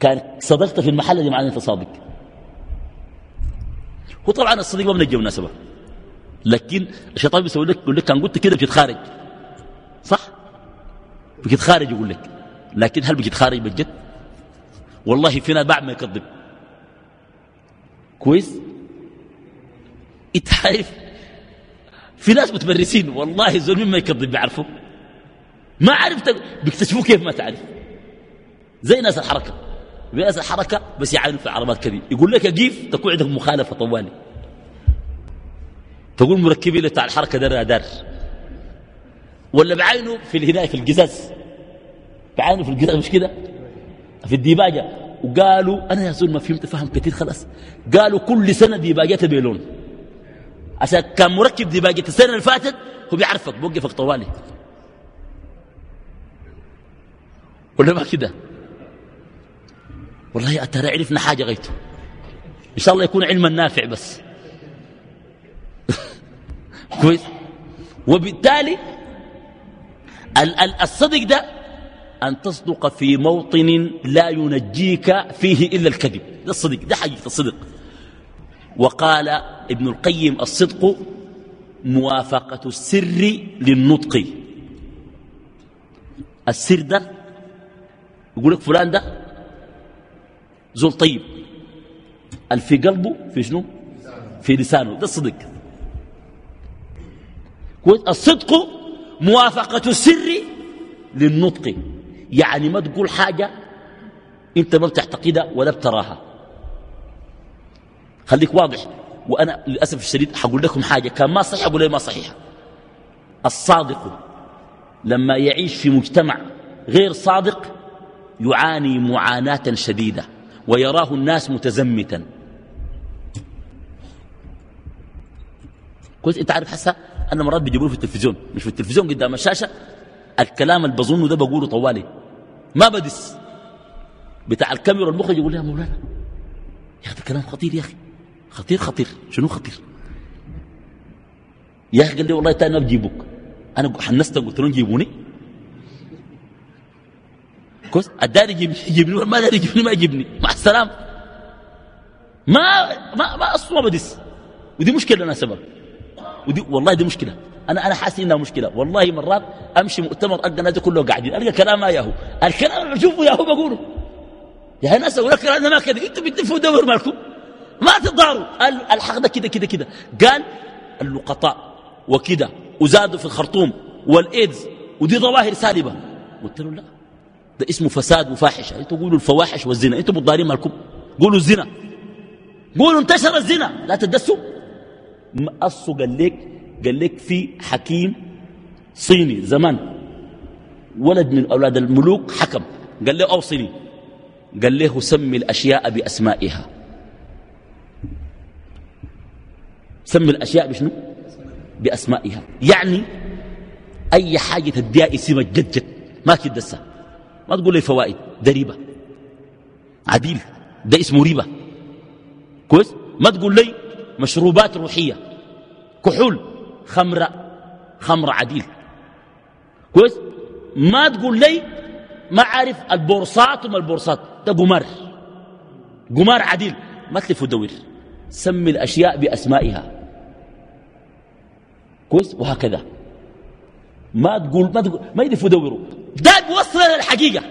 كان صدقت في المحلة دي معناه أنت صادق. وطبعا الصديق ما بنجي مناسبة لكن الشيطان بيسوي لك يقول لك كان قلت كده بتتخارج. صح؟ بتتخارج يقول لك. لكن هل بتتخارج بالجد والله في ناس بعد ما يكذب. كويس؟ انت عارف في ناس متمرسين والله زول ما يكذب بيعرفوا ما عرفت بيكتشفوه كيف ما تعرف. زي ناس الحركة. ناس الحركة بس يعانوا في عربات كذي يقول لك كيف تكون عندك مخالفة طوالي. تقول مركبين بتاع الحركة دار دار. ولا بعينه في الهداية في القزاز. بعينه في القزاز مش كده؟ في الديباجة. وقالوا أنا يا زول ما فهمت فهم كثير خلاص. قالوا كل سنة ديباجتها بلون عشان كان مركب ديباجة السنة اللي فاتت هو بيعرفك بوقفك طوالي. ولا ما كده؟ والله أترى عرفنا حاجة غيته. إن شاء الله يكون علما نافع بس. كويس. وبالتالي الصدق ده أن تصدق في موطن لا ينجيك فيه إلا الكذب. ده الصدق ده حقيقة الصدق. وقال ابن القيم الصدق موافقة السر للنطق. السر ده يقول لك فلان ده زول طيب. في قلبه في شنو؟ في لسانه. ده الصدق. الصدق موافقة السر للنطق. يعني ما تقول حاجة أنت ما بتعتقدها ولا بتراها. خليك واضح وأنا للأسف الشديد حقول لكم حاجة كان ما صحيح أقول ما صحيحة. الصادق لما يعيش في مجتمع غير صادق يعاني معاناة شديدة ويراه الناس متزمتا. كنت أنت عارف حسا أنا مرات بيجيبوه في التلفزيون مش في التلفزيون قدام الشاشة الكلام اللي بظنه ده بقوله طوالي. ما بدس. بتاع الكاميرا المخرج يقول يا مولانا يا أخي كلام خطير يا أخي. خطير خطير. شنو خطير؟ يا أخي قال لي والله تاني بجيبك أنا حنست قلت لهم جيبوني كويس. الداري يجيبني ما داري يجيبني؟ ما يجيبني. مع السلام ما ما ما أصلا بدس. ودي مشكلة أنا سبب. ودي والله دي مشكلة. أنا أنا حاسس إنها مشكلة. والله مرات أمشي مؤتمر ألقى الناس كله قاعدين. ألقى كلام ما ياهو الكلام اللي بشوفه ياهو بقوله. يا ناس أقول لك أنا ما كذا أنتوا بتلفوا دور مالكم. ما تضاروا. الحق ده كده كده كده قال اللقطاء وكده وزادوا في الخرطوم والإيدز ودي ظواهر سالبة. قلت له لا. ده اسمه فساد وفاحشة. أنتوا قولوا الفواحش والزنا. أنتوا متضارين مالكم. قولوا الزنا. قولوا انتشر الزنا. لا تدسوا. قال لك قال لك في حكيم صيني زمان ولد من أولاد الملوك حكم. قال له أوصني. قال له سمي الأشياء بأسمائها. سمي الأشياء بشنو؟ بأسمائها. يعني أي حاجة تديها اسمها جد جد ما تدسها ما تقول لي فوائد. ده عديل. ده اسمه ريبة. كويس؟ ما تقول لي مشروبات روحية. كحول. خمرة خمرة عديل. كويس؟ ما تقول لي ما عارف البورصات وما البورصات. ده قمار. قمار عديل. ما تلف ودور سمي الأشياء بأسمائها. كويس؟ وهكذا. ما تقول ما تقول ما يلف ودوروا ده بيوصل للحقيقة.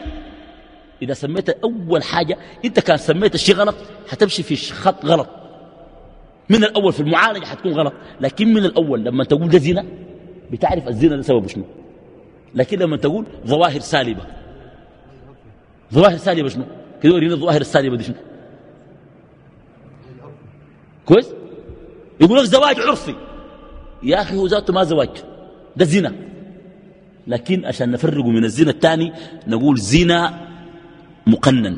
إذا سميت أول حاجة أنت كان سميت الشيء غلط حتمشي في خط غلط. من الأول في المعالجة حتكون غلط. لكن من الأول لما تقول ده زنا بتعرف الزنا ده سببه شنو. لكن لما تقول ظواهر سالبة. ظواهر سالبة شنو؟ كده ورينا الظواهر السالبة دي شنو. كويس؟ يقول لك زواج عرفي. يا أخي هو ذاته ما زواج. ده زنا. لكن عشان نفرقه من الزنا الثاني نقول زنا مقنن.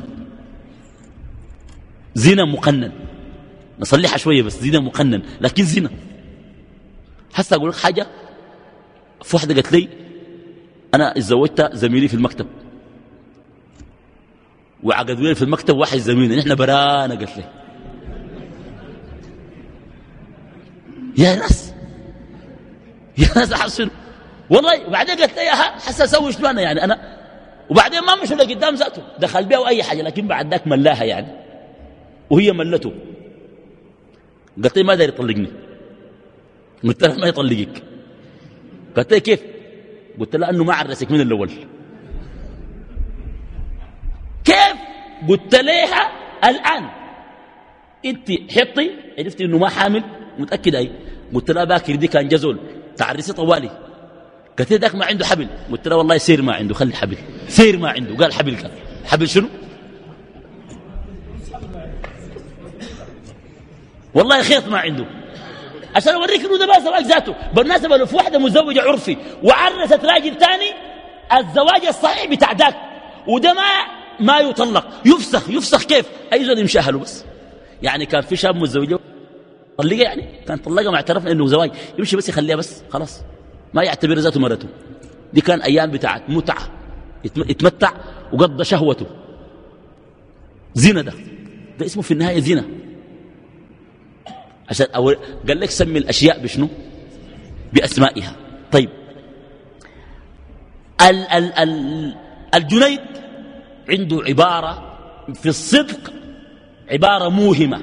زنا مقنن. نصلحها شوية بس زنا مقنن لكن زنا حتى أقول لك حاجة؟ في واحدة قالت لي أنا اتزوجت زميلي في المكتب. وعقدوا لي في المكتب واحد زميلنا نحن برانا قالت لي. يا ناس! يا ناس أحسن. والله وبعدين قالت لي حس أسوي شنو أنا يعني؟ أنا وبعدين ما مشوا لقدام ذاته. دخل بها أي حاجة لكن بعد ذاك ملاها يعني. وهي ملته. قالت لي ما داري يطلقني؟ قلت لها ما يطلقك. قالت لي كيف؟ قلت لها أنه ما عرسك من الأول. كيف؟ قلت لها الآن. أنت حطي عرفتي إنه ما حامل؟ متأكد أي؟ قلت لها باكر دي كان جزول. تعرسي طوالي. قالت لي ذاك ما عنده حبل. قلت له والله سير ما عنده خلي حبل. سير ما عنده. قال حبل كان حبل شنو؟ والله خيط ما عنده. عشان أوريك إنه ده ما زواج ذاته. بالمناسبة لو في واحدة مزوجة عرفي وعرست راجل ثاني الزواج الصحيح بتاع ذاك. وده ما ما يطلق. يفسخ يفسخ كيف؟ أي زول يمشي أهله بس. يعني كان في شاب متزوجة طلقها يعني؟ كان طلقها ما اعترفنا إنه زواج. يمشي بس يخليها بس خلاص. ما يعتبر ذاته مرته. دي كان أيام بتاعت متعة. يتمتع وقضى شهوته. زنا ده. ده اسمه في النهاية زنا عشان أول قال لك سمي الأشياء بشنو؟ بأسمائها. طيب. ال ال ال الجنيد عنده عبارة في الصدق عبارة موهمة.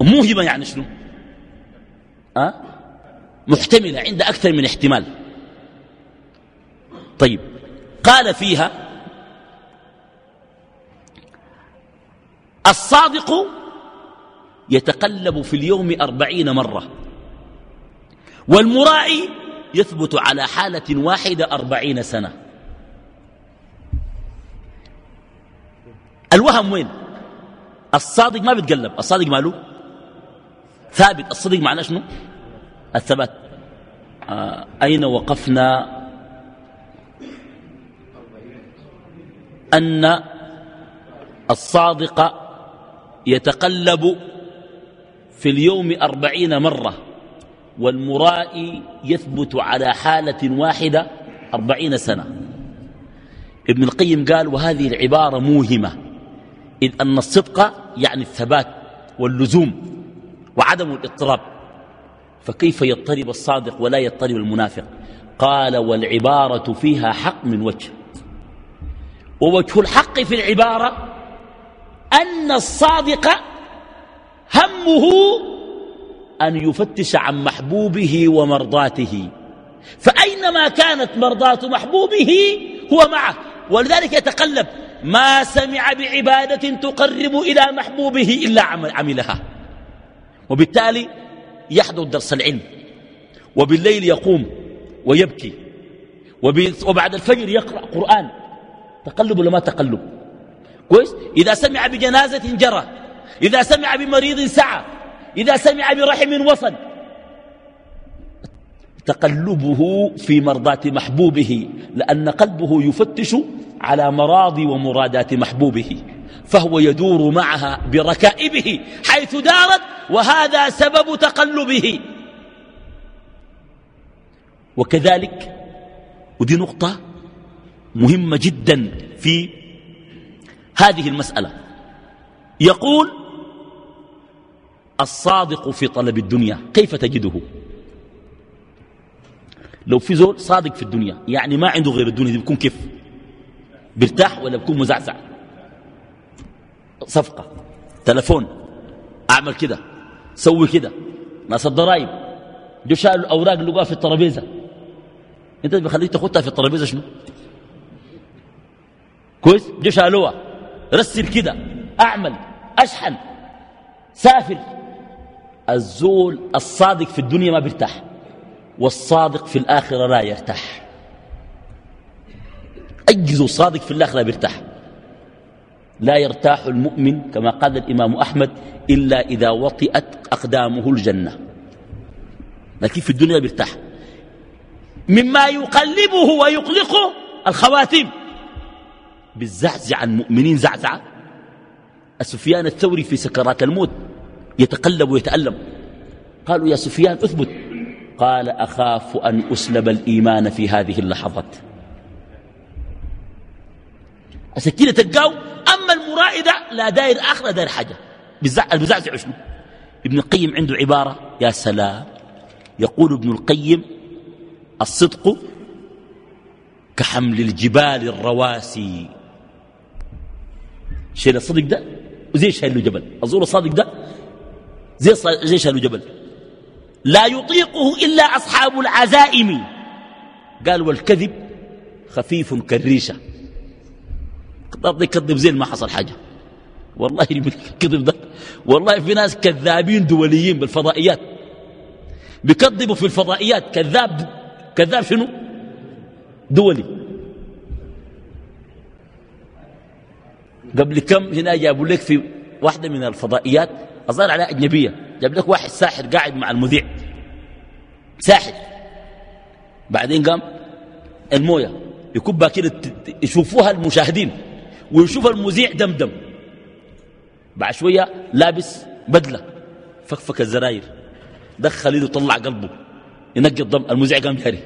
موهمة يعني شنو؟ أه؟ محتملة عند أكثر من احتمال. طيب. قال فيها الصادق يتقلب في اليوم أربعين مرة والمرائي يثبت على حالة واحدة أربعين سنة. الوهم وين؟ الصادق ما بيتقلب الصادق ماله؟ ثابت الصدق معناه شنو؟ الثبات. آه أين وقفنا؟ أن الصادق يتقلب في اليوم أربعين مرة والمرائي يثبت على حالة واحدة أربعين سنة. ابن القيم قال وهذه العبارة موهمة إذ أن الصدق يعني الثبات واللزوم وعدم الاضطراب. فكيف يضطرب الصادق ولا يضطرب المنافق؟ قال والعبارة فيها حق من وجه. ووجه الحق في العبارة أن الصادق همه أن يفتش عن محبوبه ومرضاته. فأينما كانت مرضاة محبوبه هو معه. ولذلك يتقلب ما سمع بعبادة تقرب إلى محبوبه إلا عملها. وبالتالي يحضر درس العلم. وبالليل يقوم ويبكي. وبعد الفجر يقرأ قرآن. تقلب ولا ما تقلب؟ كويس؟ إذا سمع بجنازة جرى إذا سمع بمريض سعى إذا سمع برحم وصل تقلبه في مرضاة محبوبه لأن قلبه يفتش على مراضي ومرادات محبوبه فهو يدور معها بركائبه حيث دارت وهذا سبب تقلبه. وكذلك ودي نقطة مهمة جدا في هذه المسألة. يقول الصادق في طلب الدنيا كيف تجده؟ لو في زول صادق في الدنيا يعني ما عنده غير الدنيا دي بيكون كيف؟ بيرتاح ولا بكون مزعزع؟ صفقة تلفون أعمل كده سوي كده ناس الضرائب جو شالوا الأوراق اللي في الترابيزة. انت بخليك تخطها في الترابيزة شنو؟ كويس؟ جو شالوها. رسل كده أعمل أشحن سافر. الزول الصادق في الدنيا ما بيرتاح والصادق في الآخرة لا يرتاح. زول صادق في الآخرة بيرتاح. لا يرتاح المؤمن كما قال الإمام أحمد إلا إذا وطئت أقدامه الجنة. لكن في الدنيا بيرتاح. مما يقلبه ويقلقه الخواتيم. بالزعزع المؤمنين زعزعة. السفيان الثوري في سكرات الموت يتقلب ويتألم. قالوا يا سفيان اثبت. قال أخاف أن أسلب الإيمان في هذه اللحظات. السكينة تلقاو؟ أما المرائدة لا داير آخر داير حاجة. المزعزع شنو؟ ابن القيم عنده عبارة يا سلام. يقول ابن القيم الصدق كحمل الجبال الرواسي. شيل الصدق ده وزي شايل جبل. الزور الصادق ده زي زي شايل جبل. لا يطيقه إلا أصحاب العزائم. قال والكذب خفيف كالريشة. قد يكذب زين ما حصل حاجة. والله الكذب ده والله في ناس كذابين دوليين بالفضائيات. بيكذبوا في الفضائيات. كذاب كذاب شنو؟ دولي. قبل كم هنا جابوا لك في واحدة من الفضائيات أظهر عليها أجنبية جاب لك واحد ساحر قاعد مع المذيع. ساحر. بعدين قام الموية يكبها كده يشوفوها المشاهدين ويشوف المذيع دمدم. بعد شوية لابس بدلة فكفك الزراير دخل يده طلع قلبه ينقي الضم المذيع قام جاري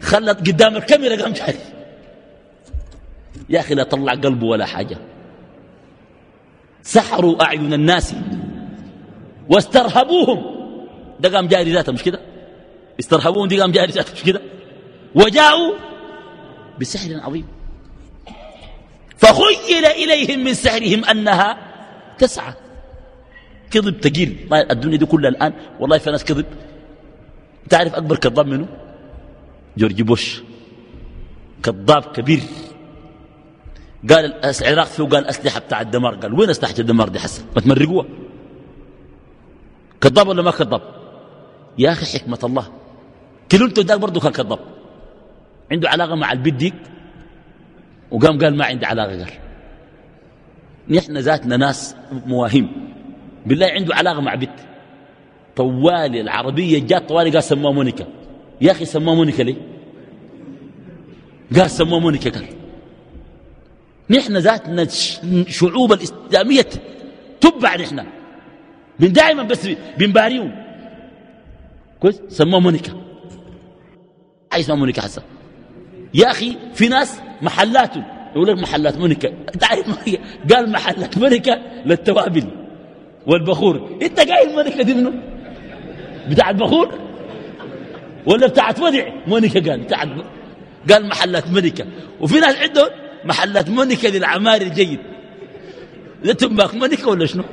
خلت قدام الكاميرا قام جاري يا أخي لا طلع قلبه ولا حاجة. سحروا أعين الناس واسترهبوهم. ده قام جاري ذاته مش كده؟ استرهبوهم دي قام جاري ذاته مش كده؟ وجاءوا بسحر عظيم. فخيل إليهم من سحرهم أنها تسعى. كذب تقيل. الدنيا دي كلها الآن والله في ناس كذب. تعرف أكبر كذاب منه؟ جورج بوش. كذاب كبير. قال العراق فيه قال أسلحة بتاع الدمار. قال وين أسلحة الدمار دي حسن؟ ما تمرقوها. كذاب ولا ما كذاب؟ يا أخي حكمة الله. كلونتو داك برضه كان كذاب. عنده علاقة مع البيت ديك؟ وقام قال ما عندي علاقة. قال نحن ذاتنا ناس مواهيم. بالله عنده علاقة مع بنت طوالي العربية جات طوالي قال سموها مونيكا. يا أخي سموها مونيكا ليه؟ قال سموها مونيكا. قال نحن ذاتنا شعوب الإسلامية تبع نحن. من دائما بس بنباريهم كويس؟ سموها مونيكا. أي اسمها مونيكا حسن؟ يا أخي في ناس محلات يقول لك محلات مونيكا. قال محلات مونيكا للتوابل والبخور. أنت قايل مونيكا دي منه بتاع البخور؟ ولا بتاعت ودع مونيكا قال. بتاعت قال محلات مونيكا. وفي ناس عندهم محلات مونيكا للعمار الجيد. ده تنباك مونيكا ولا شنو؟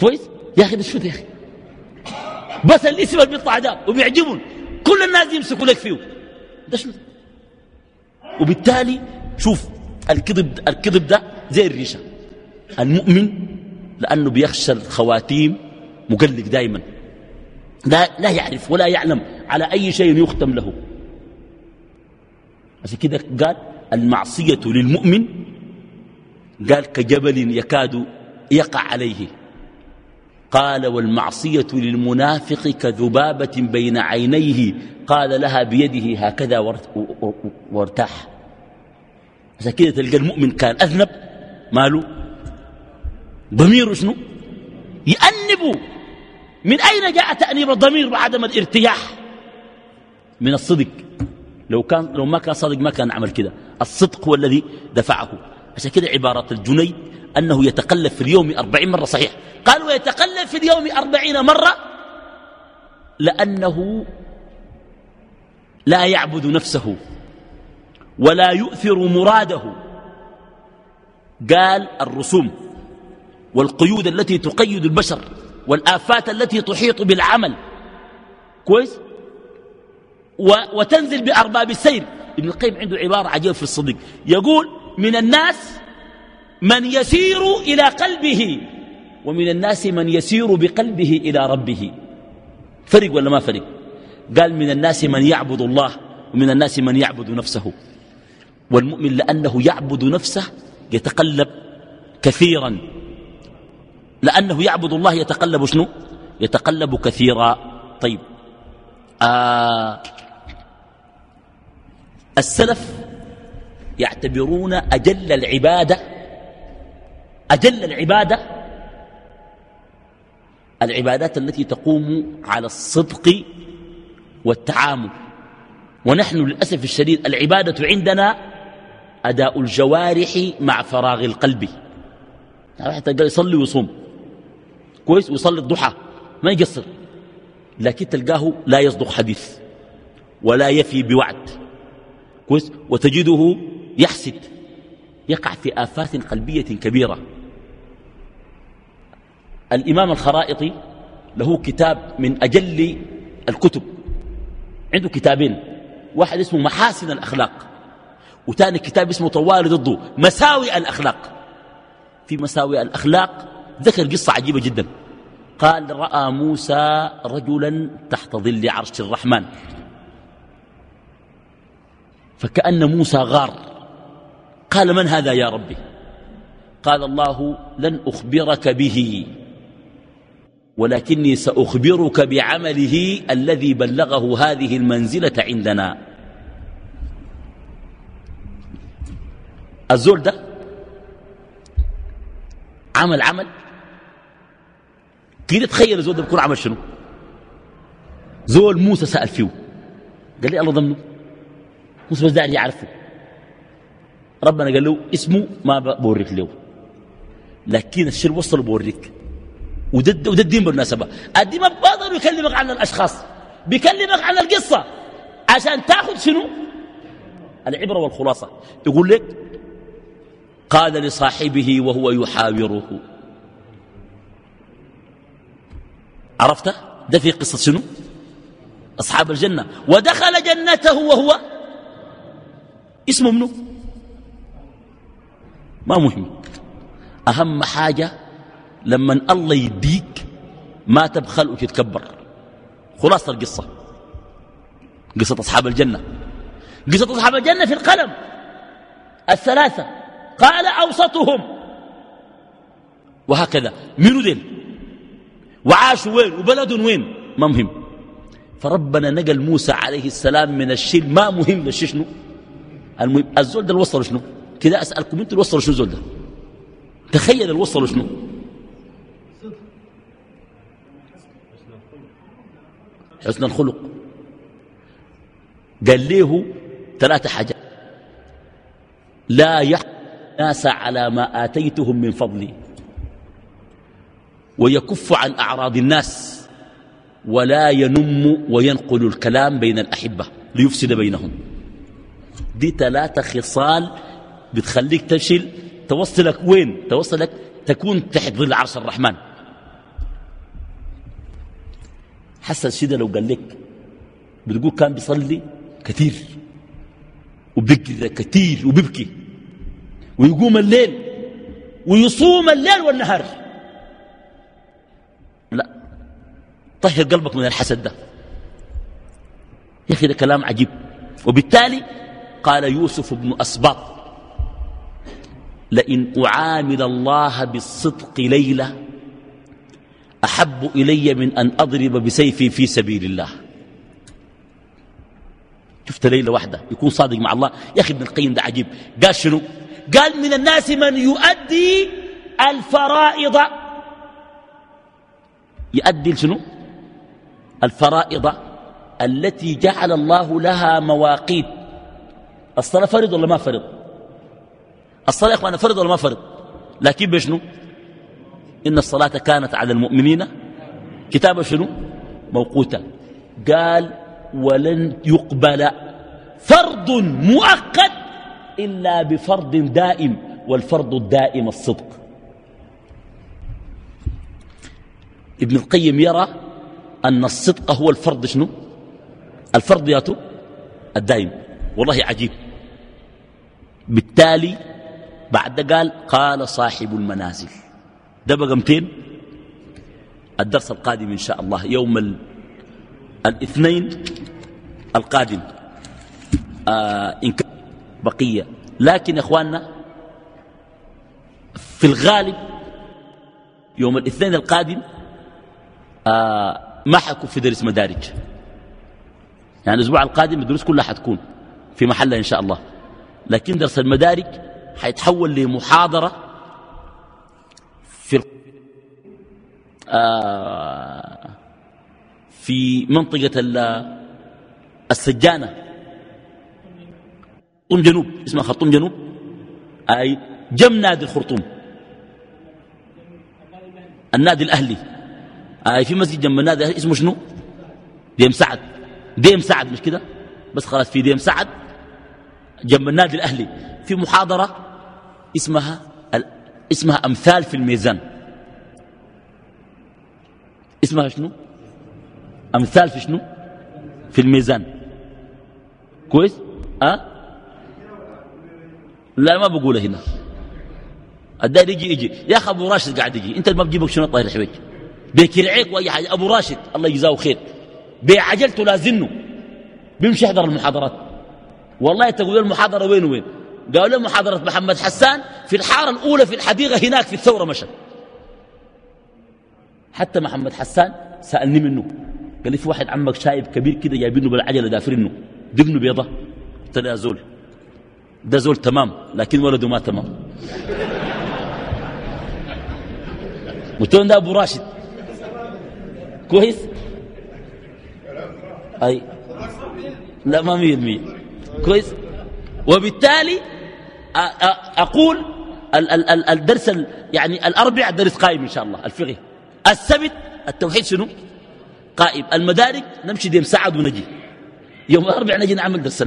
كويس؟ يا أخي شو يا أخي؟ بس الاسم اللي بيطلع ده وبيعجبهم. كل الناس يمسكوا لك فيه. ده شنو؟ وبالتالي شوف الكذب الكذب ده زي الريشة. المؤمن لأنه بيخشى الخواتيم مقلق دائما لا, لا يعرف ولا يعلم على أي شيء يختم له. عشان كده قال المعصية للمؤمن قال كجبل يكاد يقع عليه. قال والمعصية للمنافق كذبابة بين عينيه قال لها بيده هكذا وارتاح. عشان كده تلقى المؤمن كان أذنب ماله؟ ضميره شنو؟ يأنب من أين جاء تأنيب الضمير بعدم الارتياح؟ من الصدق. لو كان لو ما كان صادق ما كان عمل كده الصدق هو الذي دفعه. عشان كده عبارة الجنيد أنه يتقلب في اليوم أربعين مرة صحيح. قال ويتقلب في اليوم أربعين مرة لأنه لا يعبد نفسه ولا يؤثر مراده. قال الرسوم والقيود التي تقيد البشر والآفات التي تحيط بالعمل. كويس؟ وتنزل بأرباب السير. ابن القيم عنده عبارة عجيبة في الصديق. يقول من الناس من يسير إلى قلبه ومن الناس من يسير بقلبه إلى ربه. فرق ولا ما فرق؟ قال من الناس من يعبد الله ومن الناس من يعبد نفسه. والمؤمن لأنه يعبد نفسه يتقلب كثيرا. لأنه يعبد الله يتقلب شنو؟ يتقلب كثيرا. طيب آه السلف يعتبرون أجل العبادة أجل العبادة العبادات التي تقوم على الصدق والتعامل. ونحن للأسف الشديد العبادة عندنا أداء الجوارح مع فراغ القلب. واحد تلقاه يصلي ويصوم. كويس ويصلي الضحى ما يقصر. لكن تلقاه لا يصدق حديث ولا يفي بوعد. كويس وتجده يحسد يقع في آفات قلبية كبيرة. الإمام الخرائطي له كتاب من أجل الكتب. عنده كتابين واحد اسمه محاسن الأخلاق وثاني كتاب اسمه طوال ضده مساوئ الأخلاق. في مساوئ الأخلاق ذكر قصة عجيبة جدا. قال رأى موسى رجلا تحت ظل عرش الرحمن. فكأن موسى غار. قال من هذا يا ربي؟ قال الله لن أخبرك به ولكني سأخبرك بعمله الذي بلغه هذه المنزلة عندنا. الزول ده عمل عمل. كده تخيل الزول ده بيكون عمل شنو؟ زول موسى سأل فيه. قال لي الله ضمنه. موسى بس داعي يعرفه. ربنا قال له اسمه ما بوريك له. لكن الشر وصل بوريك. وده, وده الدين بالمناسبة. الدين ما بقدر يكلمك عن الأشخاص. بيكلمك عن القصة. عشان تاخذ شنو؟ العبرة والخلاصة. يقول لك قال لصاحبه وهو يحاوره. عرفت ده في قصة شنو؟ أصحاب الجنة. ودخل جنته وهو اسمه منه ما مهم. أهم حاجة لما الله يديك ما تبخل وتتكبر. خلاصة القصة. قصة أصحاب الجنة. قصة أصحاب الجنة في القلم. الثلاثة. قال أوسطهم. وهكذا. منو دين وعاشوا وين؟ وبلدهم وين؟ ما مهم. فربنا نقل موسى عليه السلام من الشيء ما مهم للشيء شنو. المهم الزول ده الوصل شنو؟ كده أسألكم أنتوا الوصلوا شنو زول ده؟ تخيل الوصل شنو؟ حسن الخلق. قال له ثلاثة حاجات. لا يحق الناس على ما آتيتهم من فضلي ويكف عن أعراض الناس ولا ينم وينقل الكلام بين الأحبة ليفسد بينهم. دي ثلاثة خصال بتخليك تفشل توصلك وين؟ توصلك تكون تحت ظل عرش الرحمن. حسن شدة لو قال لك بتقول كان بيصلي كثير وبيقرا كثير وبيبكي. ويقوم الليل ويصوم الليل والنهار. لا طهر قلبك من الحسد ده. يا أخي ده كلام عجيب. وبالتالي قال يوسف بن أسباط لئن أعامل الله بالصدق ليلة أحب إلي من أن أضرب بسيفي في سبيل الله. شفت ليلة واحدة يكون صادق مع الله. يا أخي ابن القيم ده عجيب. قال شنو؟ قال من الناس من يؤدي الفرائض. يؤدي شنو الفرائض التي جعل الله لها مواقيت. الصلاة فرض ولا ما فرض؟ الصلاة يا أخوانا فرض ولا ما فرض؟ لكن بشنو؟ إن الصلاة كانت على المؤمنين كتابة شنو؟ موقوتا قال ولن يقبل فرض مؤقت إلا بفرض دائم والفرض الدائم الصدق. ابن القيم يرى أن الصدق هو الفرض شنو؟ الفرض ياتو الدائم. والله عجيب. بالتالي بعد قال قال صاحب المنازل. ده بقى 200 الدرس القادم إن شاء الله يوم ال... الاثنين القادم. آه إن كان بقية. لكن يا إخواننا في الغالب يوم الاثنين القادم آه ما حكون في درس مدارج. يعني الأسبوع القادم الدروس كلها حتكون في محلها إن شاء الله. لكن درس المدارج حيتحول لمحاضرة في آه في منطقة السجانة. خرطوم جنوب اسمها خرطوم جنوب. أي جم نادي الخرطوم. النادي الأهلي. أي في مسجد جنب النادي اسمه شنو؟ ديم سعد. ديم سعد مش كده؟ بس خلاص في ديم سعد. جنب النادي الأهلي. في محاضرة اسمها اسمها أمثال في الميزان. اسمها شنو؟ أمثال في شنو؟ في الميزان. كويس؟ أه؟ لا ما بقولها هنا. الداير يجي يجي. يا أخي أبو راشد قاعد يجي. أنت ما بجيبك شنو؟ طاير حويج بكرعيك وأي حاجة. أبو راشد الله يجزاه خير. بعجلته لازنه بيمشي يحضر المحاضرات. والله تقول المحاضرة وين وين؟ قالوا له محاضرة محمد حسان في الحارة الأولى في الحديقة هناك في الثورة مشى حتى محمد حسان سألني منه. قال لي في واحد عمك شايب كبير كده جايبينه بالعجلة دافرينه دقنه بيضة. قلت له يا زول ده زول تمام لكن ولده ما تمام. قلت له ده أبو راشد. كويس؟ أي. لا ما مية المية كويس؟ وبالتالي أقول الدرس يعني الأربع درس قائم إن شاء الله الفقه. السبت التوحيد شنو؟ قائم. المدارك نمشي ديم سعد ونجي. يوم الأربع نجي نعمل درس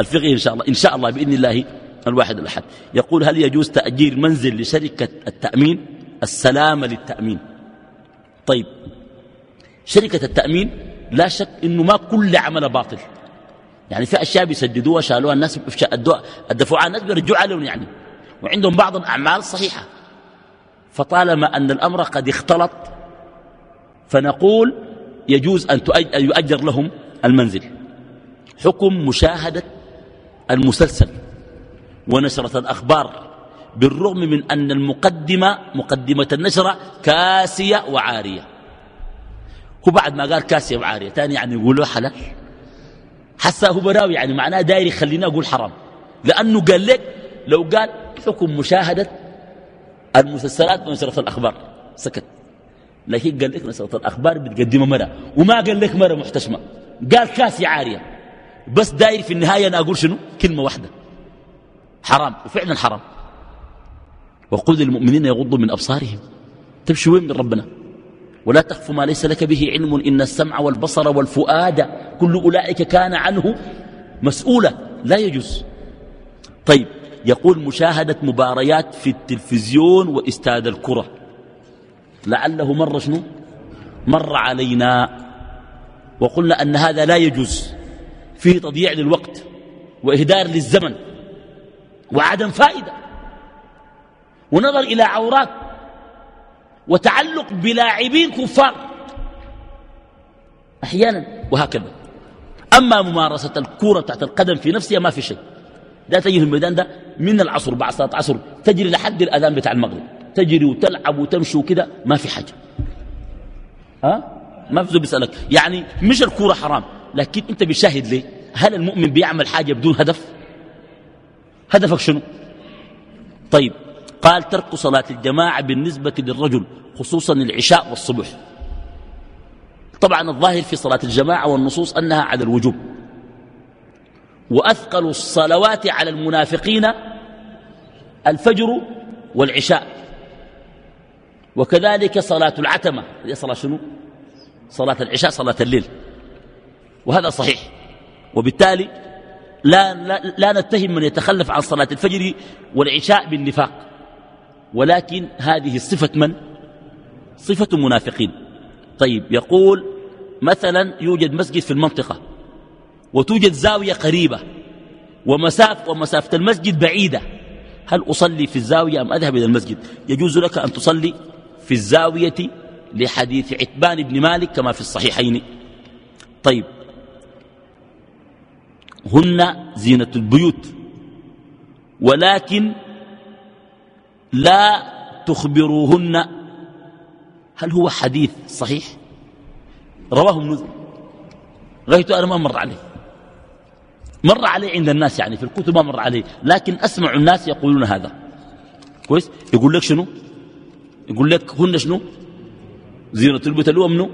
الفقه إن شاء الله. إن شاء الله بإذن الله الواحد الأحد. يقول هل يجوز تأجير منزل لشركة التأمين؟ السلامة للتأمين. طيب. شركة التأمين لا شك إنه ما كل عمل باطل. يعني في أشياء بيسددوها شالوها الناس الدفعوا الناس بيرجعوا عليهم يعني. وعندهم بعض الأعمال صحيحة فطالما أن الأمر قد اختلط فنقول يجوز أن يؤجر لهم المنزل. حكم مشاهدة المسلسل ونشرة الأخبار بالرغم من أن المقدمة مقدمة النشرة كاسية وعارية. هو بعد ما قال كاسية وعارية تاني يعني يقول له حلال. حساه براوي يعني معناه داير يخلينا أقول حرام. لأنه قال لك لو قال حكم مشاهدة المسلسلات ونشرة الأخبار. سكت. لكن قال لك نشرة الأخبار بتقدم مرة. وما قال لك مرة محتشمة. قال كاسية عارية. بس داير في النهاية أنا أقول شنو؟ كلمة واحدة. حرام. وفعلا حرام. وقل للمؤمنين يغضوا من أبصارهم. تمشي وين من ربنا؟ ولا تخف ما ليس لك به علم إن السمع والبصر والفؤاد كل أولئك كان عنه مسؤولة لا يجوز. طيب يقول مشاهدة مباريات في التلفزيون وإستاد الكرة. لعله مر شنو؟ مر علينا. وقلنا أن هذا لا يجوز فيه تضييع للوقت وإهدار للزمن وعدم فائدة. ونظر إلى عورات وتعلق بلاعبين كفار. أحيانا وهكذا. أما ممارسة الكورة تحت القدم في نفسها ما في شيء. لا تجي في الميدان ده من العصر بعد صلاة العصر. تجري لحد الأذان بتاع المغرب. تجري وتلعب وتمشي وكده ما في حاجة. ها؟ ما في بيسألك. يعني مش الكورة حرام لكن أنت بتشاهد ليه؟ هل المؤمن بيعمل حاجة بدون هدف؟ هدفك شنو؟ طيب. قال ترك صلاة الجماعة بالنسبة للرجل خصوصا العشاء والصبح. طبعا الظاهر في صلاة الجماعة والنصوص أنها على الوجوب. وأثقل الصلوات على المنافقين الفجر والعشاء. وكذلك صلاة العتمة. هي صلاة شنو؟ صلاة العشاء صلاة الليل. وهذا صحيح. وبالتالي لا, لا, لا نتهم من يتخلف عن صلاة الفجر والعشاء بالنفاق. ولكن هذه صفة من؟ صفة منافقين. طيب يقول مثلا يوجد مسجد في المنطقة وتوجد زاوية قريبة ومسافة, ومسافة المسجد بعيدة. هل أصلي في الزاوية أم أذهب إلى المسجد؟ يجوز لك أن تصلي في الزاوية لحديث عتبان بن مالك كما في الصحيحين. طيب هن زينة البيوت ولكن لا تخبروهن. هل هو حديث صحيح؟ رواه ابن غايته أنا ما مر عليه. مر عليه عند الناس يعني في الكتب ما مر عليه. لكن أسمع الناس يقولون هذا. كويس؟ يقول لك شنو؟ يقول لك هن شنو؟ زينة البيوت اللي منه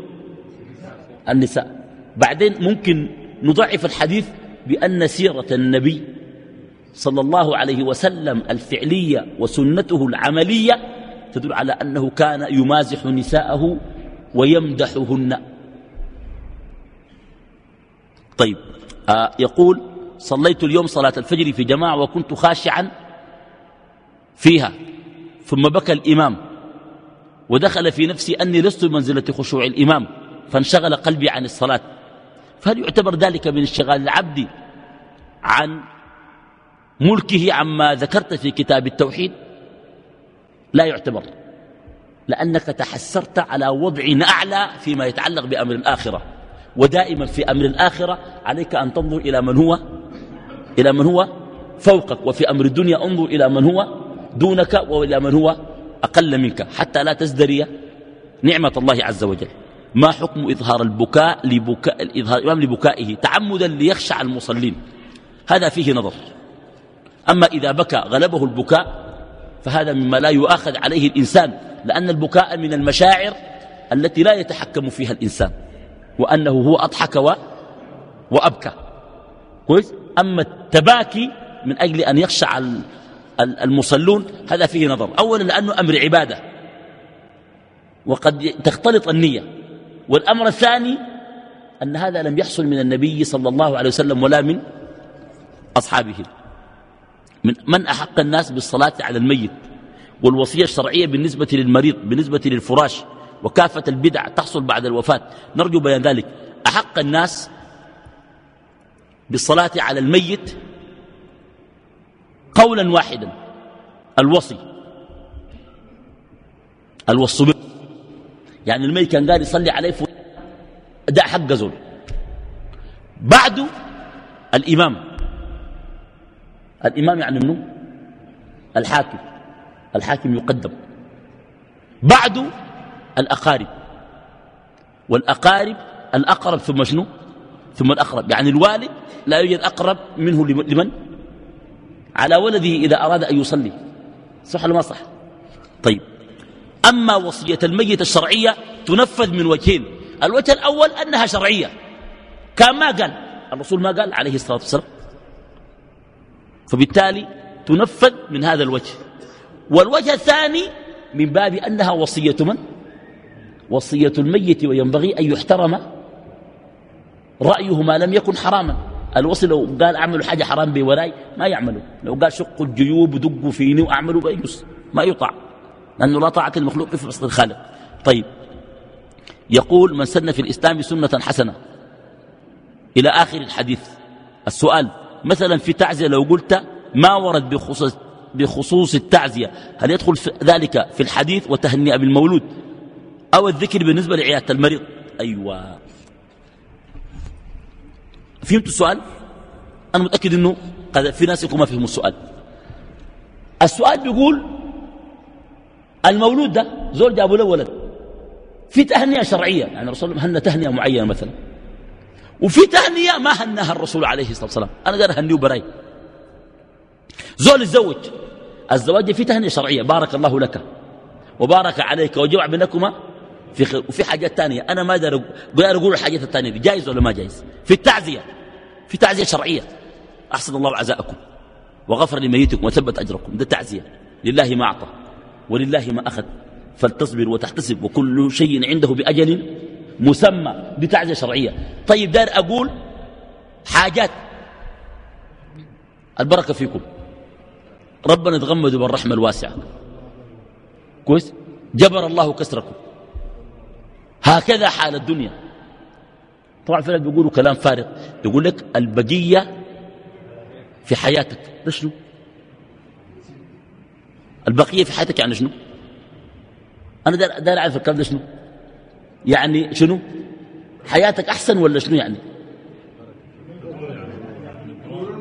النساء. بعدين ممكن نضعف الحديث بأن سيرة النبي صلى الله عليه وسلم الفعلية وسنته العملية تدل على أنه كان يمازح نساءه ويمدحهن. طيب آه يقول صليت اليوم صلاة الفجر في جماعة وكنت خاشعا فيها ثم بكى الإمام ودخل في نفسي أني لست بمنزلة خشوع الإمام فانشغل قلبي عن الصلاة. فهل يعتبر ذلك من اشتغال العبد عن ملكه عما ذكرت في كتاب التوحيد لا يعتبر لأنك تحسرت على وضع أعلى فيما يتعلق بأمر الآخرة ودائما في أمر الآخرة عليك أن تنظر إلى من هو إلى من هو فوقك وفي أمر الدنيا انظر إلى من هو دونك وإلى من هو أقل منك حتى لا تزدري نعمة الله عز وجل. ما حكم إظهار البكاء لبكاء إظهار الإمام لبكائه تعمدا ليخشع المصلين؟ هذا فيه نظر. أما إذا بكى غلبه البكاء فهذا مما لا يؤاخذ عليه الإنسان لأن البكاء من المشاعر التي لا يتحكم فيها الإنسان وأنه هو أضحك و... وأبكى. كويس؟ أما التباكي من أجل أن يخشع المصلون هذا فيه نظر. أولا لأنه أمر عبادة. وقد تختلط النية. والأمر الثاني أن هذا لم يحصل من النبي صلى الله عليه وسلم ولا من أصحابه. من, من أحق الناس بالصلاة على الميت والوصية الشرعية بالنسبة للمريض بالنسبة للفراش. وكافة البدع تحصل بعد الوفاة. نرجو بيان ذلك. أحق الناس بالصلاة على الميت قولا واحدا. الوصي. الوصي يعني الميت كان قال يصلي عليه ده حق زول. بعده الإمام. الإمام يعني منه الحاكم. الحاكم يقدم. بعده الأقارب. والأقارب الأقرب ثم شنو؟ ثم الأقرب. يعني الوالد لا يوجد أقرب منه لمن؟ على ولده إذا أراد أن يصلي. صح ولا ما صح؟ طيب. أما وصية الميت الشرعية تنفذ من وجهين. الوجه الأول أنها شرعية. كان ما قال الرسول ما قال عليه الصلاة والسلام فبالتالي تنفذ من هذا الوجه. والوجه الثاني من باب أنها وصية من؟ وصية الميت وينبغي أن يحترم رأيه ما لم يكن حراما. الوصي لو قال أعملوا حاجة حرام بوراي ما يعملوا. لو قال شقوا الجيوب ودقوا فيني وأعملوا بيجوز ما يطاع. لأنه لا طاعة المخلوق في فصل الخالق. طيب. يقول من سن في الإسلام سنة حسنة. إلى آخر الحديث. السؤال مثلا في تعزية لو قلت ما ورد بخصوص, بخصوص التعزية. هل يدخل في ذلك في الحديث وتهنئة بالمولود؟ أو الذكر بالنسبة لعيادة المريض؟ أيوة. فهمت السؤال؟ أنا متأكد أنه قد في ناس يكون ما فهموا السؤال. السؤال بيقول المولود ده زول جابوا له ولد في تهنئة شرعية. يعني الرسول هن تهنئة معينة مثلا؟ وفي تهنئة ما هنها الرسول عليه الصلاة والسلام. أنا قال هنيه براي زول الزوج الزواج في تهنئة شرعية. بارك الله لك. وبارك عليك. وجمع بينكما في خير وفي حاجات تانية. أنا ما أقدر أقول الحاجات التانية. دي جائز ولا ما جائز في التعزية. في تعزية شرعية. أحسن الله عزاءكم. وغفر لميتكم وثبت أجركم. ده تعزية. لله ما أعطى. ولله ما أخذ. فلتصبر وتحتسب. وكل شيء عنده بأجل مسمى دي تعزية شرعية. طيب دار أقول حاجات البركة فيكم. ربنا تغمدوا بالرحمة الواسعة. كويس؟ جبر الله كسركم. هكذا حال الدنيا. طبعا فعلا بيقولوا كلام فارغ. يقول لك البقية في حياتك. شنو؟ البقية في حياتك يعني شنو؟ أنا دار, دار أعرف الكلام ده شنو؟ يعني شنو؟ حياتك أحسن ولا شنو يعني؟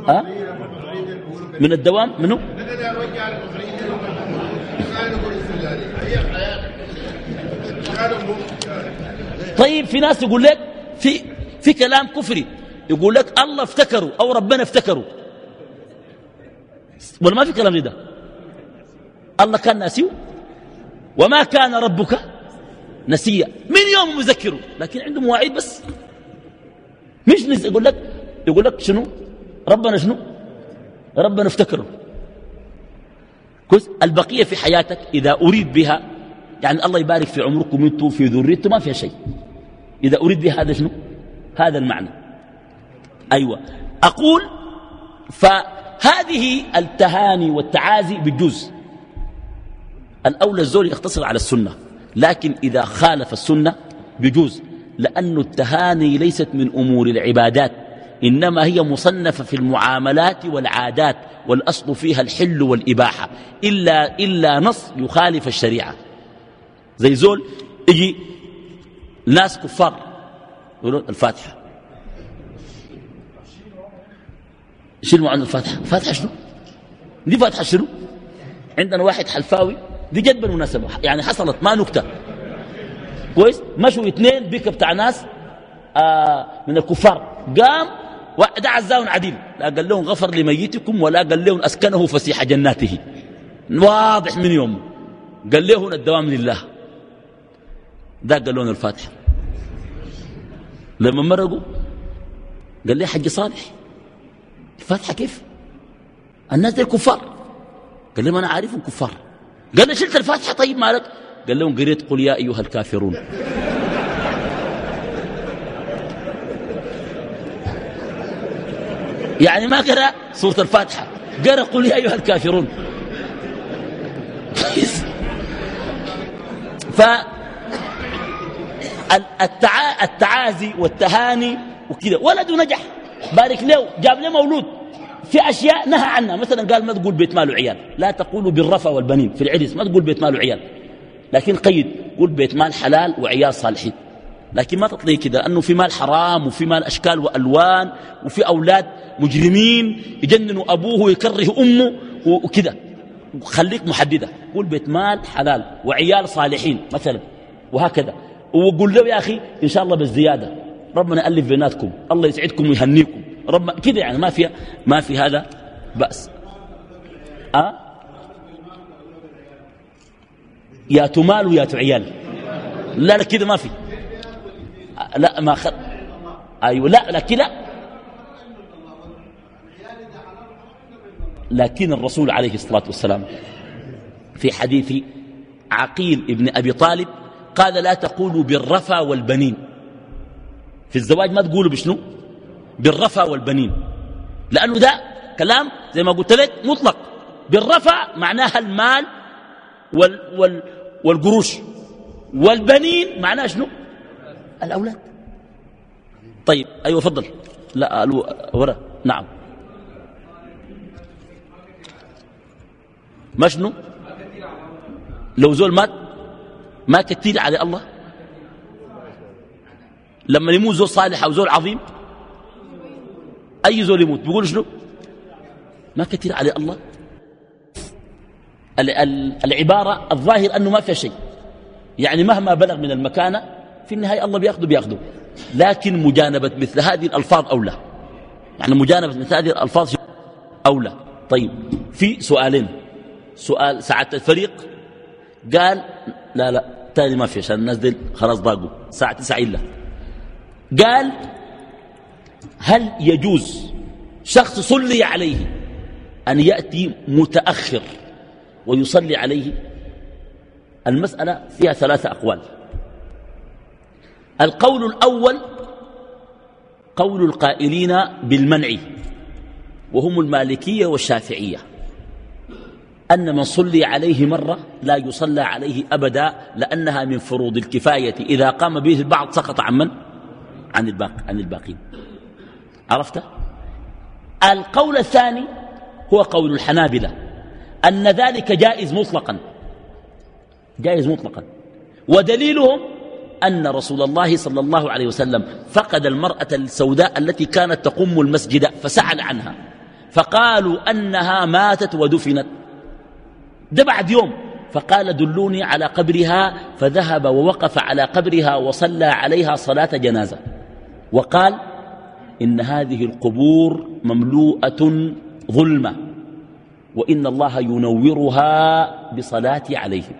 ها؟ من الدوام؟ منو؟ طيب في ناس يقول لك في في كلام كفري يقول لك الله افتكروا أو ربنا افتكروا. ولا ما في كلام ده؟ الله كان ناسيه؟ وما كان ربك نسيا من يوم مذكره؟ لكن عنده مواعيد بس. مش نس يقول لك يقول لك شنو؟ ربنا شنو؟ ربنا افتكره. كويس. البقية في حياتك إذا أريد بها يعني الله يبارك في عمركم أنتم في ذريتكم ما فيها شيء. إذا أريد بها هذا شنو؟ هذا المعنى. أيوه. أقول فهذه التهاني والتعازي بالجزء الأولى الزول يقتصر على السنة. لكن إذا خالف السنة بجوز لأن التهاني ليست من أمور العبادات إنما هي مصنفة في المعاملات والعادات والأصل فيها الحل والإباحة. إلا, إلا نص يخالف الشريعة. زي زول يجي ناس كفار يقولون الفاتحة. شنو معنى الفاتحة. فاتحة شنو؟ دي فاتحة شنو؟ عندنا واحد حلفاوي دي جد بالمناسبة. يعني حصلت ما نكتة. كويس؟ مشوا اثنين بيك بتاع ناس آه من الكفار. قام دعا الزاون عديل. لا قال لهم غفر لميتكم ولا قال لهم أسكنه فسيح جناته. واضح من يوم. قال لهم الدوام لله. ده قال لهم الفاتحة. لما مرقوا قال لي حج صالح الفاتحة كيف؟ الناس دي كفار. قال لهم أنا عارفهم كفار. قال له شلت الفاتحة طيب مالك؟ قال لهم قريت قل يا أيها الكافرون. يعني ما قرأ سورة الفاتحة قرأ قل يا أيها الكافرون. ف التعازي والتهاني وكذا. ولده نجح. بارك له جاب له مولود. في أشياء نهى عنها. مثلا قال ما تقول بيت مال وعيال. لا تقولوا بالرفا والبنين. في العرس ما تقول بيت مال وعيال. لكن قيد قول بيت مال حلال وعيال صالحين. لكن ما تطلي كده أنه في مال حرام وفي مال أشكال وألوان وفي أولاد مجرمين يجننوا أبوه ويكره أمه وكده. خليك محددة. قول بيت مال حلال وعيال صالحين مثلا. وهكذا. وقول له يا أخي إن شاء الله بالزيادة. ربنا ألف بيناتكم. الله يسعدكم ويهنيكم. رب كده يعني ما في ما في هذا بأس. أه؟ يا تمال ويا تعيال. لا لا كده ما في. لا ما خل أيوه لا لا. كده لكن الرسول عليه الصلاة والسلام في حديث عقيل ابن أبي طالب قال لا تقولوا بالرفا والبنين. في الزواج ما تقولوا بشنو؟ بالرفا والبنين. لأنه ده كلام زي ما قلت لك مطلق. بالرفا معناها المال وال وال والقروش. والبنين معناها شنو؟ الأولاد. طيب أيوة فضل لا ورا. نعم. ما شنو؟ لو زول مات ما كثير على الله. لما يموت زول صالح أو زول عظيم أي زول يموت؟ بيقول شنو؟ ما كثير عليه الله. العبارة الظاهر أنه ما فيها شيء. يعني مهما بلغ من المكانة في النهاية الله بياخده بياخده. لكن مجانبة مثل هذه الألفاظ أولى. يعني مجانبة مثل هذه الألفاظ أولى. طيب في سؤالين. سؤال ساعة الفريق. قال لا لا تاني ما في عشان الناس دي خلاص ضاقوا. ساعة تسعة إلا. قال هل يجوز شخص صلي عليه أن يأتي متأخر ويصلي عليه؟ المسألة فيها ثلاثة أقوال. القول الأول قول القائلين بالمنع وهم المالكية والشافعية أن من صلي عليه مرة لا يصلى عليه أبدا لأنها من فروض الكفاية. إذا قام به البعض سقط عن من؟ عن, الباق عن الباقين. عرفت؟ القول الثاني هو قول الحنابلة أن ذلك جائز مطلقا. جائز مطلقا. ودليلهم أن رسول الله صلى الله عليه وسلم فقد المرأة السوداء التي كانت تقوم المسجد فسأل عنها فقالوا أنها ماتت ودفنت. ده بعد يوم فقال دلوني على قبرها فذهب ووقف على قبرها وصلى عليها صلاة جنازة. وقال إن هذه القبور مملوءة ظلمة وإن الله ينورها بصلاة عليهم.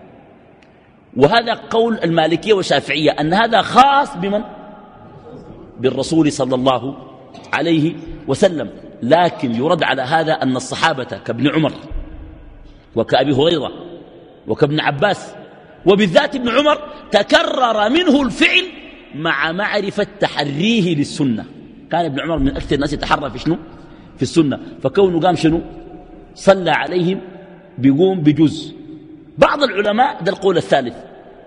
وهذا قول المالكية والشافعية أن هذا خاص بمن؟ بالرسول صلى الله عليه وسلم. لكن يرد على هذا أن الصحابة كابن عمر وكأبي هريرة وكابن عباس وبالذات ابن عمر تكرر منه الفعل مع معرفة تحريه للسنة. كان ابن عمر من أكثر الناس يتحرى في شنو؟ في السنة. فكونه قام شنو؟ صلى عليهم بيقوم بجزء بعض العلماء ده القول الثالث.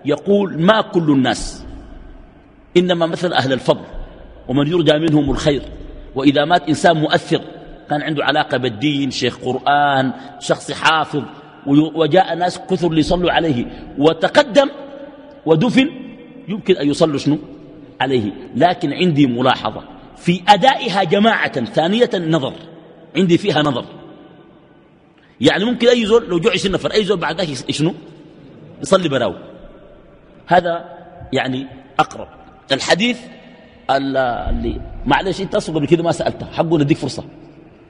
يقول ما كل الناس إنما مثل أهل الفضل ومن يرجى منهم الخير. وإذا مات إنسان مؤثر كان عنده علاقة بالدين شيخ قرآن شخص حافظ وجاء ناس كثر ليصلوا عليه. وتقدم ودفن يمكن أن يصلوا شنو؟ عليه. لكن عندي ملاحظة. في أدائها جماعة ثانية نظر. عندي فيها نظر. يعني ممكن أي زول لو جوع نفر أي زول بعد ذلك شنو؟ يصلي براو هذا يعني أقرب. الحديث اللي معلش أنت أصلا قبل كده ما سألته حقه نديك فرصة.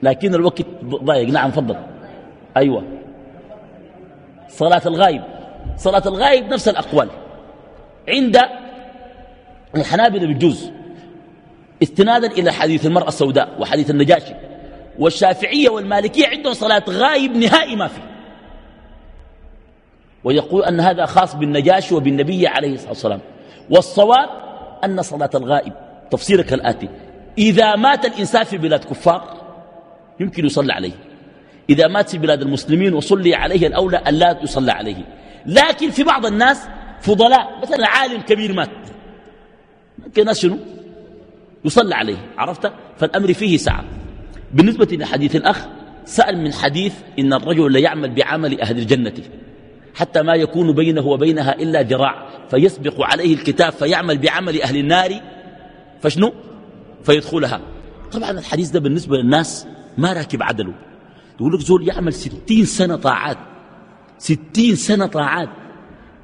لكن الوقت ضايق. نعم فضل أيوه. صلاة الغايب صلاة الغايب نفس الأقوال. عند الحنابلة بالجوز. استنادا إلى حديث المرأة السوداء وحديث النجاشي. والشافعية والمالكية عندهم صلاة غايب نهائي ما في ويقول أن هذا خاص بالنجاشي وبالنبي عليه الصلاة والسلام. والصواب أن صلاة الغائب تفسيرك الآتي. إذا مات الإنسان في بلاد كفار يمكن يصلى عليه. إذا مات في بلاد المسلمين وصلي عليه الأولى أن لا يصلى عليه. لكن في بعض الناس فضلاء مثلا عالم كبير مات. ممكن ناس شنو؟ يصلى عليه عرفت؟ فالأمر فيه سعة. بالنسبة لحديث الأخ سأل من حديث إن الرجل لا يعمل بعمل أهل الجنة حتى ما يكون بينه وبينها إلا ذراع فيسبق عليه الكتاب فيعمل بعمل أهل النار فشنو؟ فيدخلها. طبعا الحديث ده بالنسبة للناس ما راكب عدله. يقول لك زول يعمل ستين سنة طاعات ستين سنة طاعات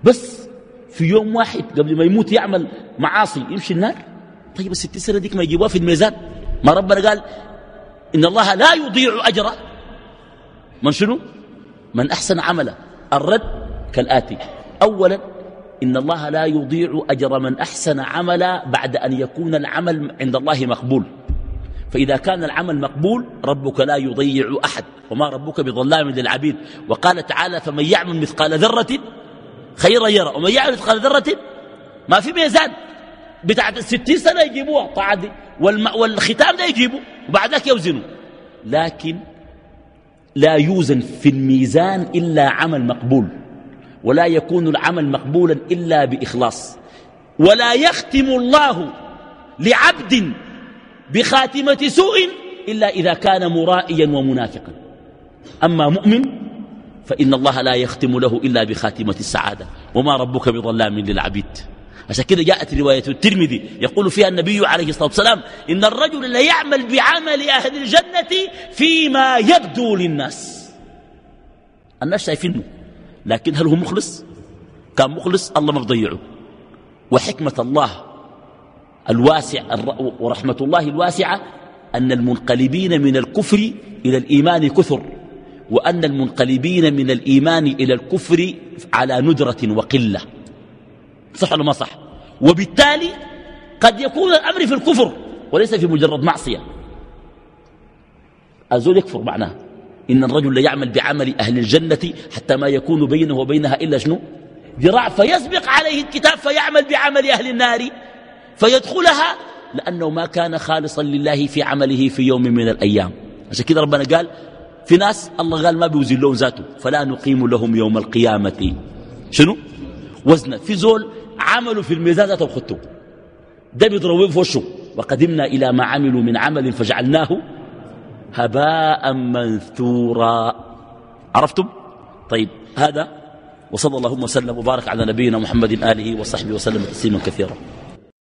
بس في يوم واحد قبل ما يموت يعمل معاصي يمشي النار؟ طيب الستين سنة ديك ما يجيبوها في الميزان؟ ما ربنا قال إن الله لا يضيع أجره من شنو؟ من أحسن عملا الرد كالآتي. أولا إن الله لا يضيع أجر من أحسن عملا بعد أن يكون العمل عند الله مقبول. فإذا كان العمل مقبول ربك لا يضيع أحد. وما ربك بظلام للعبيد. وقال تعالى فمن يعمل مثقال ذرة خيرا يرى. ومن يعمل مثقال ذرة ما في ميزان. بتاعت الستين سنة يجيبوها. طاعة دي. والختام ده يجيبوا وبعد ذلك يوزنوا لكن لا يوزن في الميزان إلا عمل مقبول. ولا يكون العمل مقبولا إلا بإخلاص. ولا يختم الله لعبد بخاتمة سوء إلا إذا كان مرائيا ومنافقا. أما مؤمن فإن الله لا يختم له إلا بخاتمة السعادة. وما ربك بظلام للعبيد. عشان كده جاءت رواية الترمذي يقول فيها النبي عليه الصلاة والسلام إن الرجل لا يعمل بعمل أهل الجنة فيما يبدو للناس. الناس شايفينه لكن هل هو مخلص؟ كان مخلص الله ما بضيعه وحكمة الله الواسع ورحمة الله الواسعة أن المنقلبين من الكفر إلى الإيمان كثر وأن المنقلبين من الإيمان إلى الكفر على ندرة وقلة. صح ولا ما صح؟ وبالتالي قد يكون الأمر في الكفر وليس في مجرد معصية. الزول يكفر معناه. إن الرجل ليعمل بعمل أهل الجنة حتى ما يكون بينه وبينها إلا شنو؟ ذراع. فيسبق عليه الكتاب فيعمل بعمل أهل النار فيدخلها لأنه ما كان خالصا لله في عمله في يوم من الأيام. عشان كده ربنا قال في ناس الله قال ما بيوزن لهم ذاته فلا نقيم لهم يوم القيامة. شنو؟ وزن في زول عملوا في الميزان ذاته وخدته ده بيضربوه في وشه. وقدمنا إلى ما عملوا من عمل فجعلناه هباء منثورا. عرفتم؟ طيب هذا وصلى اللهم وسلم وبارك على نبينا محمد آله وصحبه وسلم تسليما كثيرا.